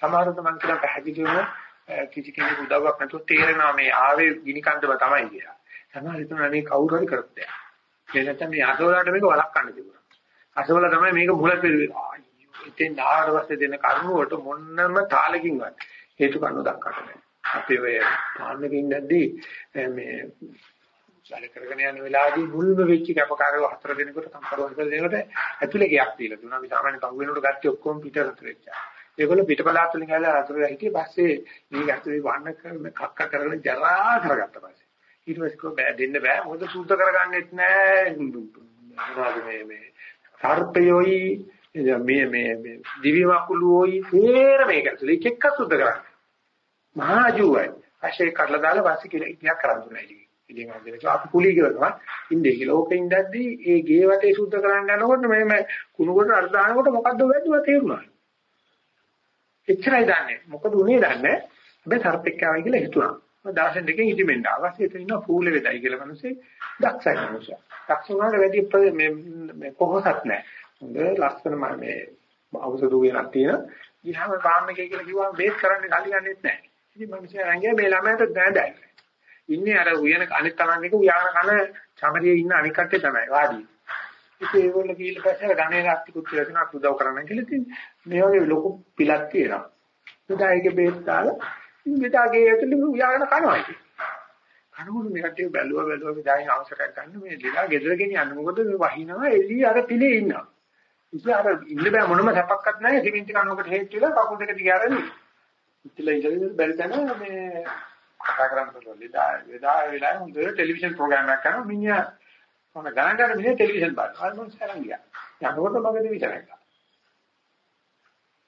සමහරවිට මම කියන පැහැදිලිවම කිසි කෙනෙකු උදව්වක් නැතුව තේරෙනවා මේ ආවේ ගිනි කන්දම තමයි කියලා. සමහර හිතනවා මේ කවුරු හරි කරත් දෙයක්. ඒ නැත්නම් මේ අසවලට මේක වළක්වන්න තිබුණා. අසවල තමයි මේක මුල පෙරුවේ. ඉතින් ආහාර වස්තු දෙන කරුණ වලට මොන්නම තාලකින්වත් හේතු කරුණු දක්වන්න බෑ. අපි ඔය පාන්නක ඉඳද්දී මේ සැල කරගෙන යන වෙලාවදී මුල්ම වෙච්ච කැපකාරයෝ හතර දෙනෙකුට සම්පූර්ණ හතර දෙනෙකුට ඇතුලේ ගයක් දීලා දුන්නා. අපි සාමාන්‍ය පහු වෙනකොට ගත්තේ ඔක්කොම පිටරට වෙච්චා. ඒගොල්ලෝ පිටපලාත් වලින් ගාලා අතුරු හිටියේ පස්සේ මේක ඇතුලේ වන්න කරන කක්ක කරගෙන ජරා කරගත්ත පස්සේ. ඊට පස්සේ කො බෑ දෙන්න බෑ. මොකද සුද්ධ කරගන්නෙත් නෑ. මොනවද මේ මේ සර්පයෝයි මේ මේ මේ දිවි වකුළුෝයි තේර මේක ඇතුලේ එක එක සුද්ධ කරන්නේ. මහා ජූවයි. පස්සේ කඩලා දාලා වාසි කියලා ඉතියක් කරන් දුන්නා ඉතින්. ඉතින් අන්තිමට අපි කුලී කියනවා ඉන්නේ කියලා. ඕකේ ඉඳද්දී ඒ ගේ වටේ සුද්ධ කරන්න යනකොට මෙහෙම කුණුකොට අර දානකොට මොකද්ද වෙද්දුවා තේරුණා. එච්චරයි දන්නේ. මොකද උනේ දන්නේ. හැබැයි සර්පෙක් ආවයි කියලා හිතුණා. මම දවස් දෙකකින් ඉතිමෙන්න ආවස්සේ එතන ඉන්න ෆූල් වෙදයි කියලා මිනිස්සේ දක්ෂයි මිනිසා. දක්ෂ වුණාට වැඩි මේ මේ කොහොසත් නැහැ. හොඳ ලස්සන මේ ඖෂධ උයනක් තියෙන. ගියාම බාන්නකේ කියලා කිව්වම බේස් කරන්න කලියන්නේත් නැහැ. ඉතින් මිනිසා රංගියා මේ ළමයාට දැඳයි. ඉන්නේ අර උයන අනිත් තරංග එක උයාන කන චමරියේ ඉන්න අනික් කට්ටිය තමයි වාඩි. ඉතින් ඒගොල්ලෝ කියලා පස්සේ ගණේ රාත්‍රි කුත් කියලා කෙනා උදව් කරන්න කියලා ඉතින් මේ වගේ ලොකු පිලක් තියෙනවා. එදා ඒකේ බේස් දාලා විතාගේ ඇතුළේ උයාගෙන කනවා ඉතින්. කනකොට මේ කට්ටිය බැලුවා බැලුවා විදායින් අවශ්‍යකම් ගන්න මේ ලිලා ගෙදර ගෙනියන්න මොකද මේ වහිනවා එළිය අර පිළේ ඉන්නවා. ඉතින් අර ඉන්න බෑ මොනම සැපක්වත් නැහැ සිමෙන්ති කනකට හේතු වෙලා කකුල් දෙක දිග අරගෙන. ඉතින් ඉඳලා බැරි තැන මේ කතා කරන්න පුළුවන්. ලිලා වෙදා වෙලා හොඳ ටෙලිවිෂන් ප්‍රෝග්‍රෑම් එකක් කරනවා මිනිහා මොන ගණන් ගන්න මිනිහ ටෙලිවිෂන් බලනවා. අර මොන සරන් ගියා. යනකොට මගේ විචාරයක්.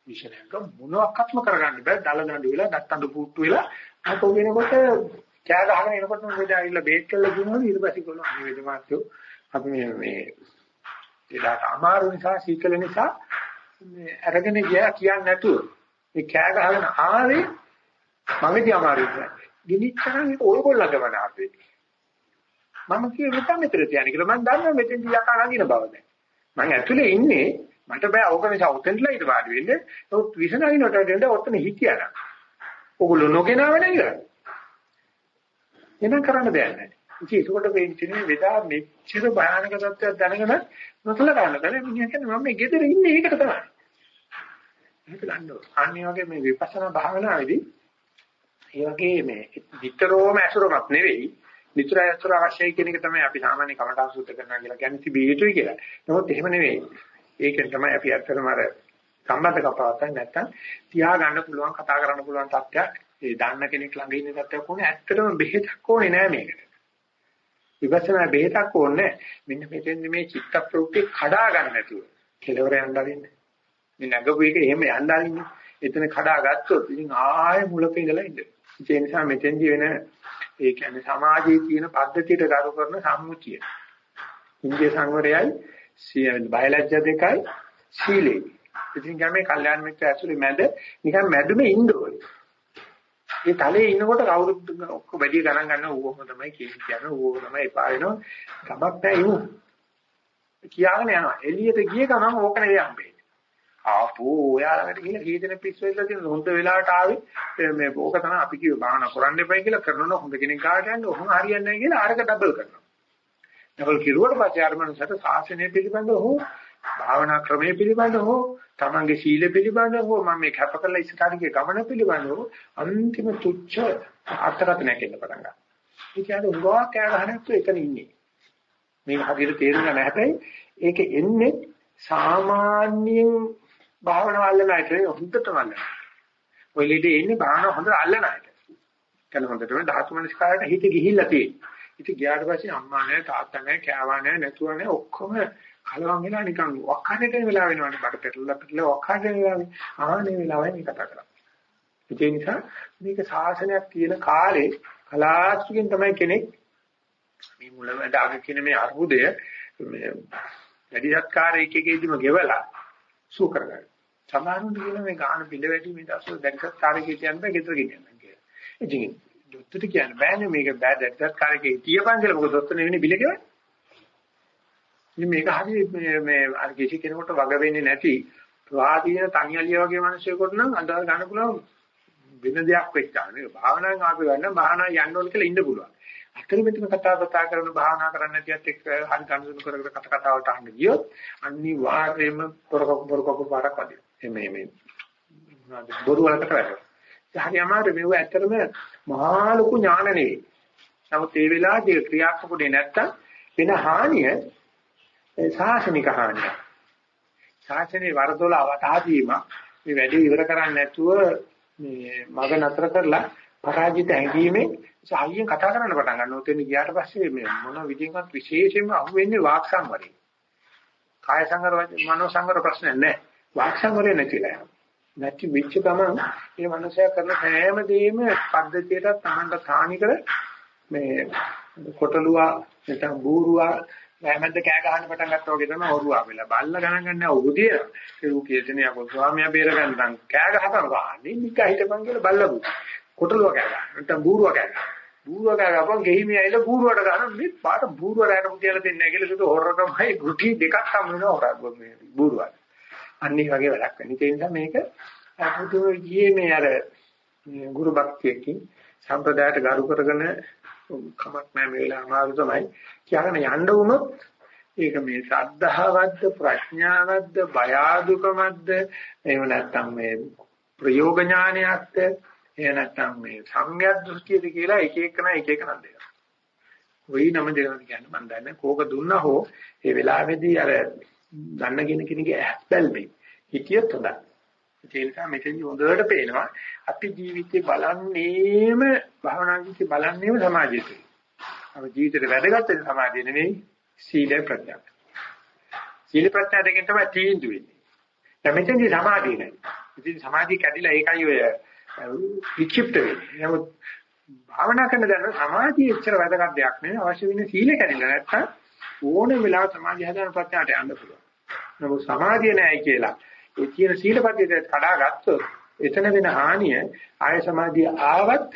විශේෂයෙන්ම මොනවාක්වත්ම කරගන්න බෑ. දල දඬු වෙලා නැත්තඳ පුට්ටු වෙලා. අතෝ වෙනකොට කෑ ගහගෙන එනකොට මොකද ඇවිල්ලා බේත් කරලා දුන්නොත් ඊට පස්සේ කොළොන් අනේ වේද මාත්‍යෝ අපි මේ මේ ඒකට අමාරු නිසා සීතල නිසා මේ අරගෙන ගියා කියන්නේ නැතුව මේ කෑ ගහගෙන ආවේ මගදී අමාරුයි කියන්නේ ගිනිච්චනම් ඒක ඔයගොල්ලන්ගම නාපේ මම කියේ මෙතන මෙතන තියන්නේ කියලා. මම දන්නවා මෙතෙන් යකා නගින බව දැන්. මම ඇතුලේ ඉන්නේ මට බෑ ඕක නිසා උතෙන්ලා ඊට වාඩි වෙන්න. නමුත් විසනයිනට දෙන්න ඔතන හිටියා. ඕගොල්ලෝ නොගෙනව නේද? එනම් කරන්න දෙයක් නැහැ. ඉතින් ඒකට වෙන්නේ වේදා මෙච්චර භයානක තත්ත්වයක් දැනගෙන නොසල ගන්න බෑ. මිනිහා කියන්නේ මම මේ ගෙදර ඉන්නේ ඒකට තමයි. මේක ගන්න ඕන. අනිත් වගේ මේ විපස්සනා භාවනාවේදී ඒ වගේ මේ විතරෝම ඇසුරමක් නෙවෙයි නිතර ඇසුර අවශ්‍යයි කියන එක තමයි අපි සාමාන්‍ය කමඨාන් සූත්‍ර කරනවා කියලා කියන්නේ තිබිය යුතුයි කියලා. නමුත් එහෙම නෙවෙයි. ඒකෙන් තමයි අපි ඇත්තටම අර සම්බන්ධකම් පවත්න්නේ නැත්තම් තියා ගන්න පුළුවන් කතා කරන්න පුළුවන් තත්ත්වයක්. ඒ දන්න කෙනෙක් ළඟ ඉන්න තත්ත්වයක් ඕනේ. ඇත්තටම බෙහෙතක් ඕනේ නෑ මේකට. විපස්සනා බෙහෙතක් ඕනේ මෙන්න මෙතෙන් මේ චිත්ත ප්‍රවෘත්ති කඩා ගන්න නැතුව කෙලවර යන්න අරින්න. මේ නැගපු එක එහෙම යන්න අරින්න. එතන කඩා ගත්තොත් ඉතින් ආයෙ මුලක ඉඳලා ඉන්න. ඒ නිසා මෙතෙන්දි වෙන ඒ කියන්නේ සමාජයේ තියෙන පද්ධතියට ගරු කරන සම්මුතිය. ඉන්දිය සංවරයයි බයලජ්‍ය දෙකයි සීලේ. ඉතින් ගමේ කල්යාණ මිත්‍ර ඇතුලේ මැද නිකන් මැදුමේ ඉන්න ඕනේ. ඒ තලයේ ඉන්නකොට කවුරුත් ඔක්කොම වැඩි ගණන් ගන්න ඌවම තමයි කියන්නේ ඌව තමයි එපා වෙනවා. කමක් නැහැ ඉමු. කියාගෙන යනවා. එළියට ගිය ගමන් ඕක නෙවෙයි හම්බෙන්නේ. ආපෝ ඔයාලකට කියලා කී දෙනෙක් පිස්සු වෙලා තියෙන හොඳ වෙලාවට ආවේ මේ ඕක තමයි අපි කිව්ව භාවනා කරන්න එපයි කියලා කරනවා හොඳ කෙනෙක් කාට යන්නේ ඔහොම හරියන්නේ නැහැ කියලා අරක ඩබල් කරනවා. ඩබල් කිරුවට පස්සේ අර මනුස්සයට ශාසනය පිළිබඳව හෝ භාවනා ක්‍රමයේ පිළිබඳ හෝ තමන්ගේ සීල පිළිබඳ හෝ මම මේ කැප කරලා ඉස්සරහට ගමන පිළිබඳව අන්තිම තුච්ච අතරත් නැකෙන්න පටන් ගන්නවා. ඒ කියන්නේ උගා කෑ ගහනත් එතන ඉන්නේ. මේක හරියට තේරුම් ගන්න හැබැයි ඒක එන්නේ සාමාන්‍යයෙන් භාවනාව අල්ලන අයට හොඳට වල්ලන. ඔය ලීඩේ ඉන්නේ භාවනාව හොඳට අල්ලන අයට. කන හොඳටම ධාතු මනස්කාරයට හිත ගිහිල්ලා තියෙන්නේ. ඉතින් ගියාට පස්සේ අම්මා නැහැ තාත්තා නැහැ කෑවා නැහැ නැතුව නැහැ ඔක්කොම කලවම් වෙලා නිකන් වක්කාරේට වෙලා වෙනවනේ බඩ පෙරලා පෙරලා වක්කාරේ වෙලානේ ආනේ වෙලාවයි මේ කතා කරන්නේ. ඒ නිසා මේක ශාසනයක් තියෙන කාලේ කලාස්තුකින් තමයි කෙනෙක් මේ මුලමඳ අග කියන මේ අර්බුදය මේ වැඩි සත්කාර එකකේදීම ගෙවලා සූ කරගන්න. සමහරුන් කියන මේ ගාන පිළ වැඩි මේ දවස්වල දැන් සත්කාරකේ කියන්නේ ගෙදර ගෙනියන්න කියලා. ඉතින් දොස්තරට කියන්න බෑනේ මේක බෑ දැක්කත් කාර්යකේ තියපන් කියලා මොකද දොස්තර නෙවෙයි බිල ගෙවන්නේ. ඉතින් මේක හරි මේ මේ අර කිසි කෙනෙකුට වග වෙන්නේ නැති ප්‍රාදීන තනියලිය වගේ මිනිසෙකුට නම් අඳාර ගන්න පුළුවන් වෙන දෙයක් වෙච්චා. මේක භාවනාවෙන් ආපු ගන්න භාවනා යන්න ඕන කියලා ඉන්න පුළුවන්. අතර මෙතන කතා බතා කරන භාවනා කරන්න නැතිවත් එක්ක හරි කනුසුණු කර කර කතා කතාවට අහන්න ගියොත් අනිවාර්යයෙන්ම පොරකප පොරකප පාරක් වදිනවා. මේ මේ බොරු වලකට වැටෙනවා. හරි අමාරු මේව ඇත්තටම මහා ලොකු ඥාන නෙවෙයි. නමුත් ඒ වෙලාවේදී ක්‍රියාත්මකුනේ නැත්තම් වෙන හානිය සාසනික හානිය. ශාසනයේ වරදොල අවතාදීම මේ වැඩේ ඉවර කරන්නේ නැතුව මේ මග නතර කරලා පරාජිත හැඟීමේ සාහියෙන් කතා කරන්න පටන් ගන්නවා. උතෙන් ගියාට පස්සේ මේ මොන විදිහකට විශේෂයෙන්ම අහුවෙන්නේ වාක් සංවරය. කාය සංවර මනෝ සංවර ප්‍රශ්න නැහැ. වාක් සංවරය නැතිලා යනවා. නැති වෙච්ච ගමන් මේ මනුස්සයා කරන හැම දෙයක්ම පද්ධතියට තමන්ට සානි කර මේ කොටලුවා නැත්නම් බූරුවා මෑමැද්ද කෑ ගහන්න පටන් ගත්තා වගේ තමයි ඔරුවා වෙලා. බල්ල ගණන් ගන්න උරුදිය ඒ කීතනේ අපෝ ස්වාමියා බේර ගන්න කෑ ගහපන්. වාන්නේ නික හිටපන් කියලා බල්ලබු කොටලුවා කෑ ගන්න නැත්නම් බූරුවා කෑ ගන්න බූරුවා කෑ ගහපන් ගෙහිමිය ඇවිල්ලා බූරුවට ගන්න මේ පාට බූරුවා රැට මුතියලා දෙන්නේ නැහැ කියලා. සුදු හොරකමයි ගුටි දෙකක් හම් වෙනවා හොරක් මේ බූරුවා අන්නේ වගේ වැඩක් වෙන. ඒ නිසා මේක අපුතු ගියේ මේ අර ගුරු භක්තියකින් සම්ප්‍රදායට ගරු කරගෙන කමක් නැහැ මේ වෙලාව අමාරු තමයි. කියගෙන යන්න වුණොත් ඒක මේ සද්ධාවද්ද ප්‍රඥාවද්ද බය අඩුකමක්ද එහෙම නැත්නම් මේ ප්‍රයෝග ඥානයක්ද එහෙම නැත්නම් මේ සම්‍යක් දෘෂ්ටියද කියලා එක එකන එක එක නම් දෙනවා. කොයි නම දෙනවද කියන්නේ මම දන්නේ කෝක දුන්නා හෝ ඒ වෙලාවේදී අර දන්න කෙන කෙනෙක්ගේ ඇස් බැල්මේ හිතියත් හොඳයි. ඒ නිසා මෙතෙන්දි හොඳට පේනවා අපි ජීවිතේ බලන්නේම භවනා ජීවිතේ බලන්නේම සමාජය තුළ. අපි ජීවිතේට වැදගත් වෙන සමාජය නෙවෙයි සීල ප්‍රඥා. සීල ප්‍රඥා දෙකෙන් තමයි තීන්දුව වෙන්නේ. දැන් මෙතෙන්දි සමාධිය නෑ. ඉතින් සමාධිය කැඩිලා ඒකයි ඔය වික්ෂිප්ත වෙන්නේ. නමුත් භාවනා කරන දැන සමාධිය එච්චර වැදගත් දෙයක් නෙවෙයි. අවශ්‍ය වෙන්නේ සීල කැඩිලා නැත්තම් ඕනෙ වෙලාව සමාධිය හදාන ප්‍රඥාට යන්න පුළුවන්. නමුත් සමාධිය නැහැ කියලා ඒ කියන සීලපද්ධතිය කඩා ගත්තොත් එතන වෙන හානිය ආය සමාධිය ආවත්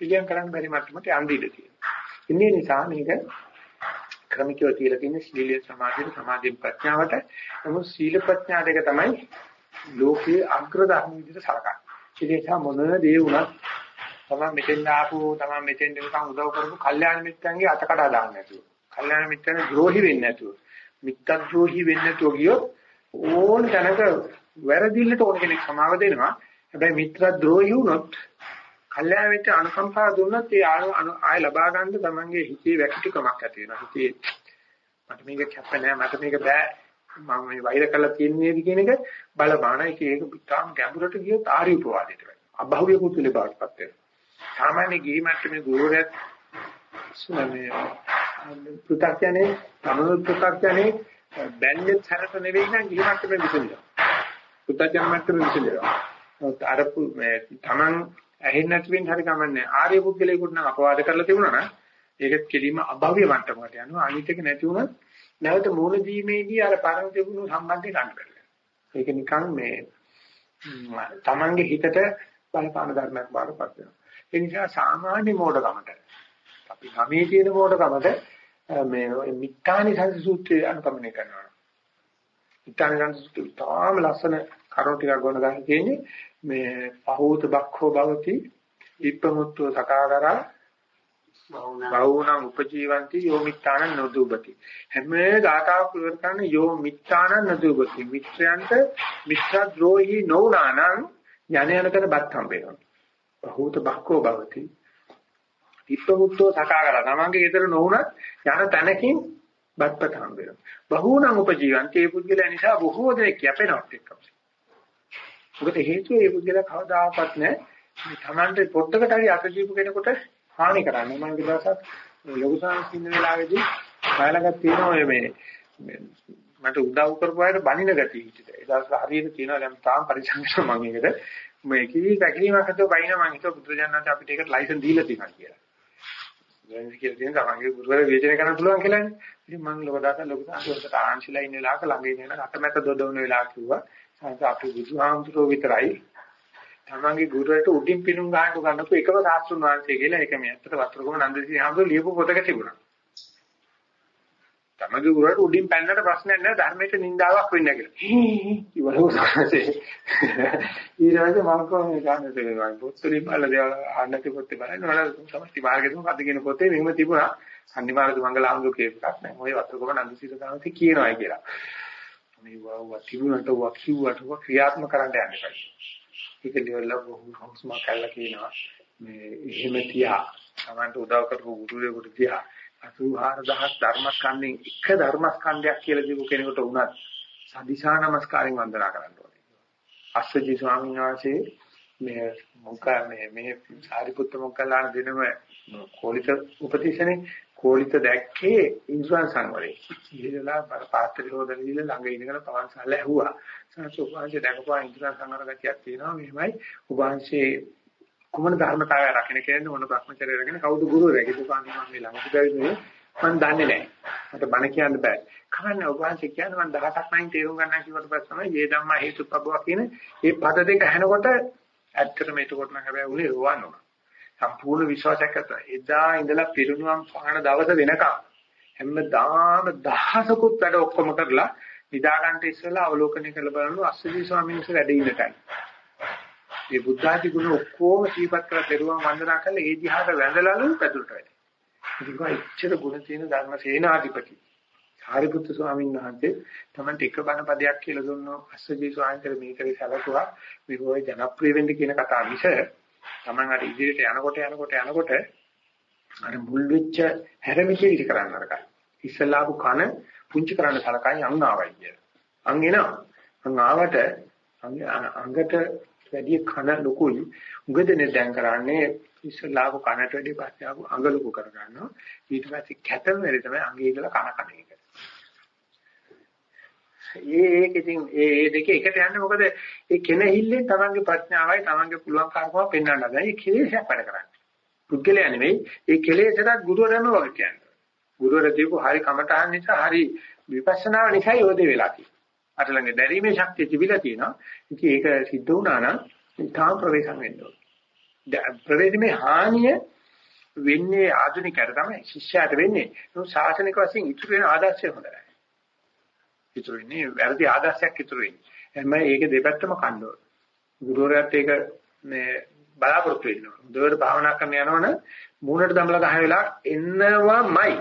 පිළියම් කරන්න බැරි මට්ටමට යන්න ඉඩ තියෙනවා. ඉන්නේ නිසා මේක ක්‍රමිකව තියලා තියෙන සීල සමාධිය සමාධි ප්‍රඥාවට නමුත් සීල ප්‍රඥා දෙක තමයි ලෝකයේ අග්‍ර ධර්ම විදිහට සලකන්නේ. ඒ නිසා මොන දේ වුණත් තමයි මෙතෙන් ආපු තමයි මෙතෙන් නිකන් උදව් කරපු කල්යාණ මිත්‍රන්ගේ අත කඩා දාන්න නැතුව. කල්යාණ මිත්‍රන් ද්‍රෝහි වෙන්නේ නැතුව. මිත්‍ර ද්‍රෝහි වෙන්නේ නැතුව ගියොත් ඕන තැනක වැරදිල්ලට ඕන කෙනෙක් සමාව දෙනවා. හැබැයි මිත්‍ර ද්‍රෝහි වුණොත් කල්යාණ මිත්‍ර අනුකම්පාව දුන්නොත් ඒ ආය ලබා ගන්න තමන්ගේ හිතේ වැකිටිකමක් ඇති වෙනවා. හිතේ මට මේක කැප නැහැ මට මේක බෑ මම මේ වෛර කළා තියන්නේද කියන එක බලපාන එක ඒක පිටාම් ගැඹුරට ගියොත් ආර්ය උපවාදයට වෙනවා. අභෞවිය කුතුලේ බාටපත් වෙනවා. සාමාන්‍ය ගිහි මට්ටමේ ගුරුවරයාත් මේ පෘථග්ජනේ තමනුත් පෘථග්ජනේ බැන්නේ හැරට නෙවෙයි නම් ඉලක්ක මේ විසිනවා. පෘථග්ජන මට්ටම විසිනවා. අර තමන් ඇහෙන්නේ නැති වෙන්න හරි කමන්නේ. ආර්ය පුද්ගලයෙකුට නම් අපවාද කරලා තිබුණා නම් ඒක කෙලින්ම අභව්‍ය මට්ටමකට යනවා. අනිත් එක නැති වුණොත් නැවත මූල ජීමේදී අර පරණ තිබුණු සම්බන්ධය ගන්න බැහැ. ඒක නිකන් මේ තමන්ගේ හිතට බලපාන ධර්මයක් බාරපත් වෙනවා. ඒ නිසා සාමාන්‍ය මෝඩකමට අපි ගමේ තියෙන මෝඩකමට මේ මිත්‍යානි සංසූත්‍රය අනුගමනය කරනවා. මිත්‍යානි සංසූත්‍රය තාම ලස්සන කරුණු ටිකක් ගොන ගන්න තියෙන්නේ මේ පහූත බක්ඛෝ භවති ඉප්පමුත්තු සකාගරා බහුණං. උපජීවಂತಿ යෝ මිත්‍යානං නදුබති හැම ගාතාවක් ඉවර කරන යෝ මිත්‍යානං නදුබති මිත්‍රයන්ට මිත්‍යා ද්‍රෝහි නොඋනානං යන යන තර බත් හම්බ වෙනවා. බහූත බක්කෝ භවති ඉප්පමුත්තෝ සකාගල තමන්ගේ ගෙදර නොඋනත් යන තැනකින් බත්පත් හම්බ වෙනවා බහුණං උපජීවಂತಿ ඒ පුද්ගලයා නිසා බොහෝ දෙනෙක් යැපෙනවත් එක්කම මොකද හේතුව ඒ පුද්ගලයා කවදාකවත් නැහැ තමන්ට පොඩ්ඩකට හරි අත දීපු කෙනෙකුට හානි කරන්නේ. මම දවසක් ලොකු සංස්කින්න වෙලාවේදී බයලගත් තියෙනවා මේ මට උදව් කරපු අයට බනින ගතිය හිටිට. ඒ දවස් හරියට තියෙනවා දැන් තාම පරිසම් කරනවා මම ඒකට. මේ කිවි පැකිලීමක් හදව බයින මම හිතුවා බුදුරජාණන් අපිට ඒකට ලයිසන් දීලා තියෙනවා කියලා. දැන් කියලා තියෙන තමන්ගේ ගුරුවර විචාරය කරන්න පුළුවන් කියලානේ. ඉතින් මම ලොකු දාස ලොකු දාසකට ආංශිලා ඉන්න වෙලාවක ළඟ ඉන්න අතමැත දොඩවන වෙලාව කිව්වා. සංස අපි බුදුහාමුදුරුවෝ විතරයි තමන්ගේ ගුරුවරට උඩින් පිණුම් ගන්නට ගන්නකො එකම සාස්ත්‍රුන් වහන්සේ කියලා ඒක මේ ඇත්තට වතුරුකම නන්දසී හාමුදුරුවෝ ලියපු පොතක තිබුණා. තමන්ගේ ගුරුවරට උඩින් පැන්නට ප්‍රශ්නයක් නැහැ ධර්මයට නින්දාවක් වෙන්නේ නැහැ කියලා. ඉවලෝසාසේ. ඊළඟට මම කොහොමද ගන්නද මේ පොත්වලින් බලලා දේවල් අන්නති පොතේ බලන්න වල තමයි මාර්ගෙදම අද කියන පොතේ මෙහෙම තිබුණා. සම්නිමාරද මංගලහාමුදුරුවෝ කියපු එකක් නෑ. ඔය වතුරුකම නන්දසී සාමති කියනවා කියලා. මේ වව තිබුණට වකිව්වට ක්‍රියාත්මක කරන්න යන්න බෑ. ඒක ලියවලා හොස්ම කල්ලා කියනවා මේ එහෙම තියා Tamanට උදව් කරපු ගුරුවරයෙකුට තියා 84000 ධර්මස්කන්ධෙන් එක ධර්මස්කන්ධයක් කියලා දීපු කෙනෙකුට වුණත් සදිශා නමස්කාරයෙන් වන්දනා කරන්න ඕනේ. අස්සජි ස්වාමීන් වහන්සේ මේ මොක මේ මේ සාරිපුත්ත මොග්ගල්ලාන දිනම කෝලිත උපතිශනේ කෝලිත දැක්කේ ඉන්ද්‍රයන් සංවරේ. ඉහිලා පාත්‍රි හොදන ඉල ළඟ ඉඳගෙන පවන්සල්ල ඇහුවා. සාසු උපවාසයේ දැකපුවා ඉන්ද්‍රයන් සංවර ගතියක් තියෙනවා. මෙහෙමයි උපවාසයේ කුමන ධර්මතාවය රකින්න කියන්නේ මොන භ්‍රමචර්ය රකින්න කවුද ගුරුවරයා? ඒක දුකාන්නේ මම මේ ළඟට බැරිනේ. මම දන්නේ නැහැ. මට බණ කියන්න බෑ. කවන්නේ උපවාසයේ කියන්නේ මම 10ක් නයින් තේරුම් ගන්න කිව්වට පස්සේ තමයි මේ ධම්මා හේතුපබව කියන මේ පද දෙක ඇහෙනකොට ඇත්තටම එතකොට නම් හැබැයි උනේ රෝවන් උනා. සම්පූර්ණ විශ්වාසයක් ඇත්තා. එදා ඉඳලා පිරුණුවම් පාන දවස වෙනකම් හැමදාම දහසකුත් වැඩ ඔක්කොම කරලා නිදාගන්න ඉස්සෙල්ලා අවලෝකනය කරලා බලනවා අස්සජී ස්වාමීන් වහන්සේ වැඩ ඉන්න තැන. මේ බුද්ධාති ගුණ ඔක්කොම සීපත් කරලා පෙරුවන් වන්දනා කරලා ඒ දිහාට වැඳලාලු පැදුරට වැඩ. ඉතින් කොයි ඉච්ඡර ගුණ තියෙන ධර්ම සේනාධිපති. සාරිපුත්තු ස්වාමීන් වහන්සේ තමයි එක බණ පදයක් කියලා දුන්නෝ අස්සජී ස්වාමීන් වහන්සේ මේකේ සැලකුවා විරෝධ ජනප්‍රිය වෙන්න කියන කතාව මිස Taman අර ඉදිරියට යනකොට යනකොට යනකොට අර මුල් වෙච්ච හැරමිටි ඉති කරන්න අරකයි. ඉස්සලාපු කන පුංචි කරන්න සලකයි අං ආවයි කිය. අං එනවා. අං ආවට අංගට වැඩි කන ලොකුයි. උගදෙනේ දැන් කරන්නේ ඉස්සලාපු කනට වැඩි පස්සේ ආපු අංග ලොකු කර ගන්නවා. ඊට පස්සේ කැතම වෙලේ තමයි අංගේ ඉඳලා කන කන එක. ඒ ඒක ඉතින් ඒ ඒ දෙක එකට යන්නේ මොකද ඒ කෙනෙහිල්ලෙන් තමන්ගේ ප්‍රඥාවයි තමන්ගේ පුළුවන් කාර්යකම පෙන්වන්න හදන. ඒ කෙලෙසයක් වැඩ කරන්නේ. පුද්ගලයා නෙවෙයි ඒ කෙලෙසට ගුරුවරයම වගේ කියන්නේ. ගුරුවර දීපු හරි කමටහන් නිසා හරි විපස්සනා නිසා යෝධ වෙලා තියෙනවා. අර ළඟ දැරීමේ ශක්තිය තිබිලා තියෙනවා. ඉතින් ඒක සිද්ධ වුණා නම් තාම ප්‍රවේශම් වෙන්න ඕනේ. ප්‍රවේශමේ හානිය වෙන්නේ ආධුනිකයට තමයි ශිෂ්‍යයාට වෙන්නේ. ඒ ශාසනික වශයෙන් ඉතුරු වෙන ආදර්ශය හොඳයි. ඉතුරු වෙන්නේ වැරදි ආදර්ශයක් ඉතුරු වෙන්නේ. එහම ඒක දෙපැත්තම කන්න ඕන. ගුරුවරයාත් ඒක මේ බලාපොරොත්තු වෙන්න ඕන. දෙවට භාවනා කරන්න යනවනම් මූණට දමලා ගහ වෙලා එන්නවමයි.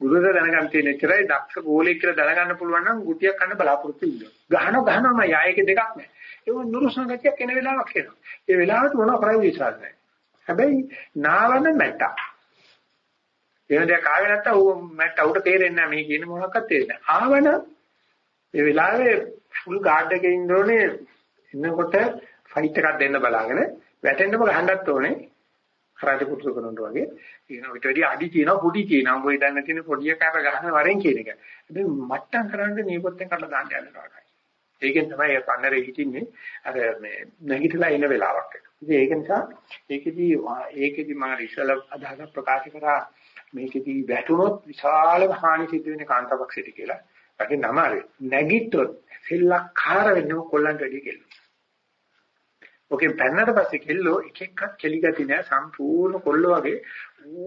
ගුරුවරයා දැනගන්න තියෙන ඉතරයි දක්ෂ ගෝලෙක් කියලා දැනගන්න පුළුවන් නම් ගුටියක් කන්න බලාපොරොත්තු වෙන්න. ගහන ගහනමයි ආයේක දෙකක් නැහැ. ඒක නුරුස්න ගතියක් එන වෙලාවක් එනවා. ඒ වෙලාවට මොනවා කරයි විශ්වාස නැහැ. හැබැයි නාවන මැට්ටා. එහෙම දෙයක් ආවේ නැත්තම් ඌ මැට්ට උඩ තේරෙන්නේ නැහැ මේ කියන මොනවක්වත් තේරෙන්නේ නැහැ. ආවන ඒ වෙලාවේ ෆුල් ගාඩ් එකේ ඉන්න ඕනේ එන්නකොට ෆයිට් එකක් දෙන්න බලාගෙන වැටෙන්නම ගහන්නත් ඕනේ. කරාටි පුරුදු කරනවා වගේ. ඊන විතර වැඩි අඩි තියෙනවා පොඩි තියෙනවා. මොකද දන්න තියෙන පොඩි එකට ගහන වරෙන් කියන එක. හැබැයි මට්ටම් කරන්න නියපොත්තෙන් කඩලා දාන්න යනවා. ඒකෙන් තමයි ඒ පන්නරේ හිටින්නේ අර මේ නැගිටලා ඉන වෙලාවක්. ඉතින් ඒක නිසා ඒකෙදි ඒකෙදි මම ඉස්සල අදහස ප්‍රකාශ කරා මේකෙදී වැටුනොත් විශාල හානි සිද්ධ වෙන කාන්තාවක්ෂයට කියලා. ඒකේ නම අර නැගිට්ටොත් සෙල්ලක්කාර වෙන්නම කොල්ලන්ට වැඩි කෙල්ලෝ. ඔකේ පැන්නට පස්සේ කෙල්ලෝ එක එකක් කෙලි ගති නෑ සම්පූර්ණ කොල්ලෝ වගේ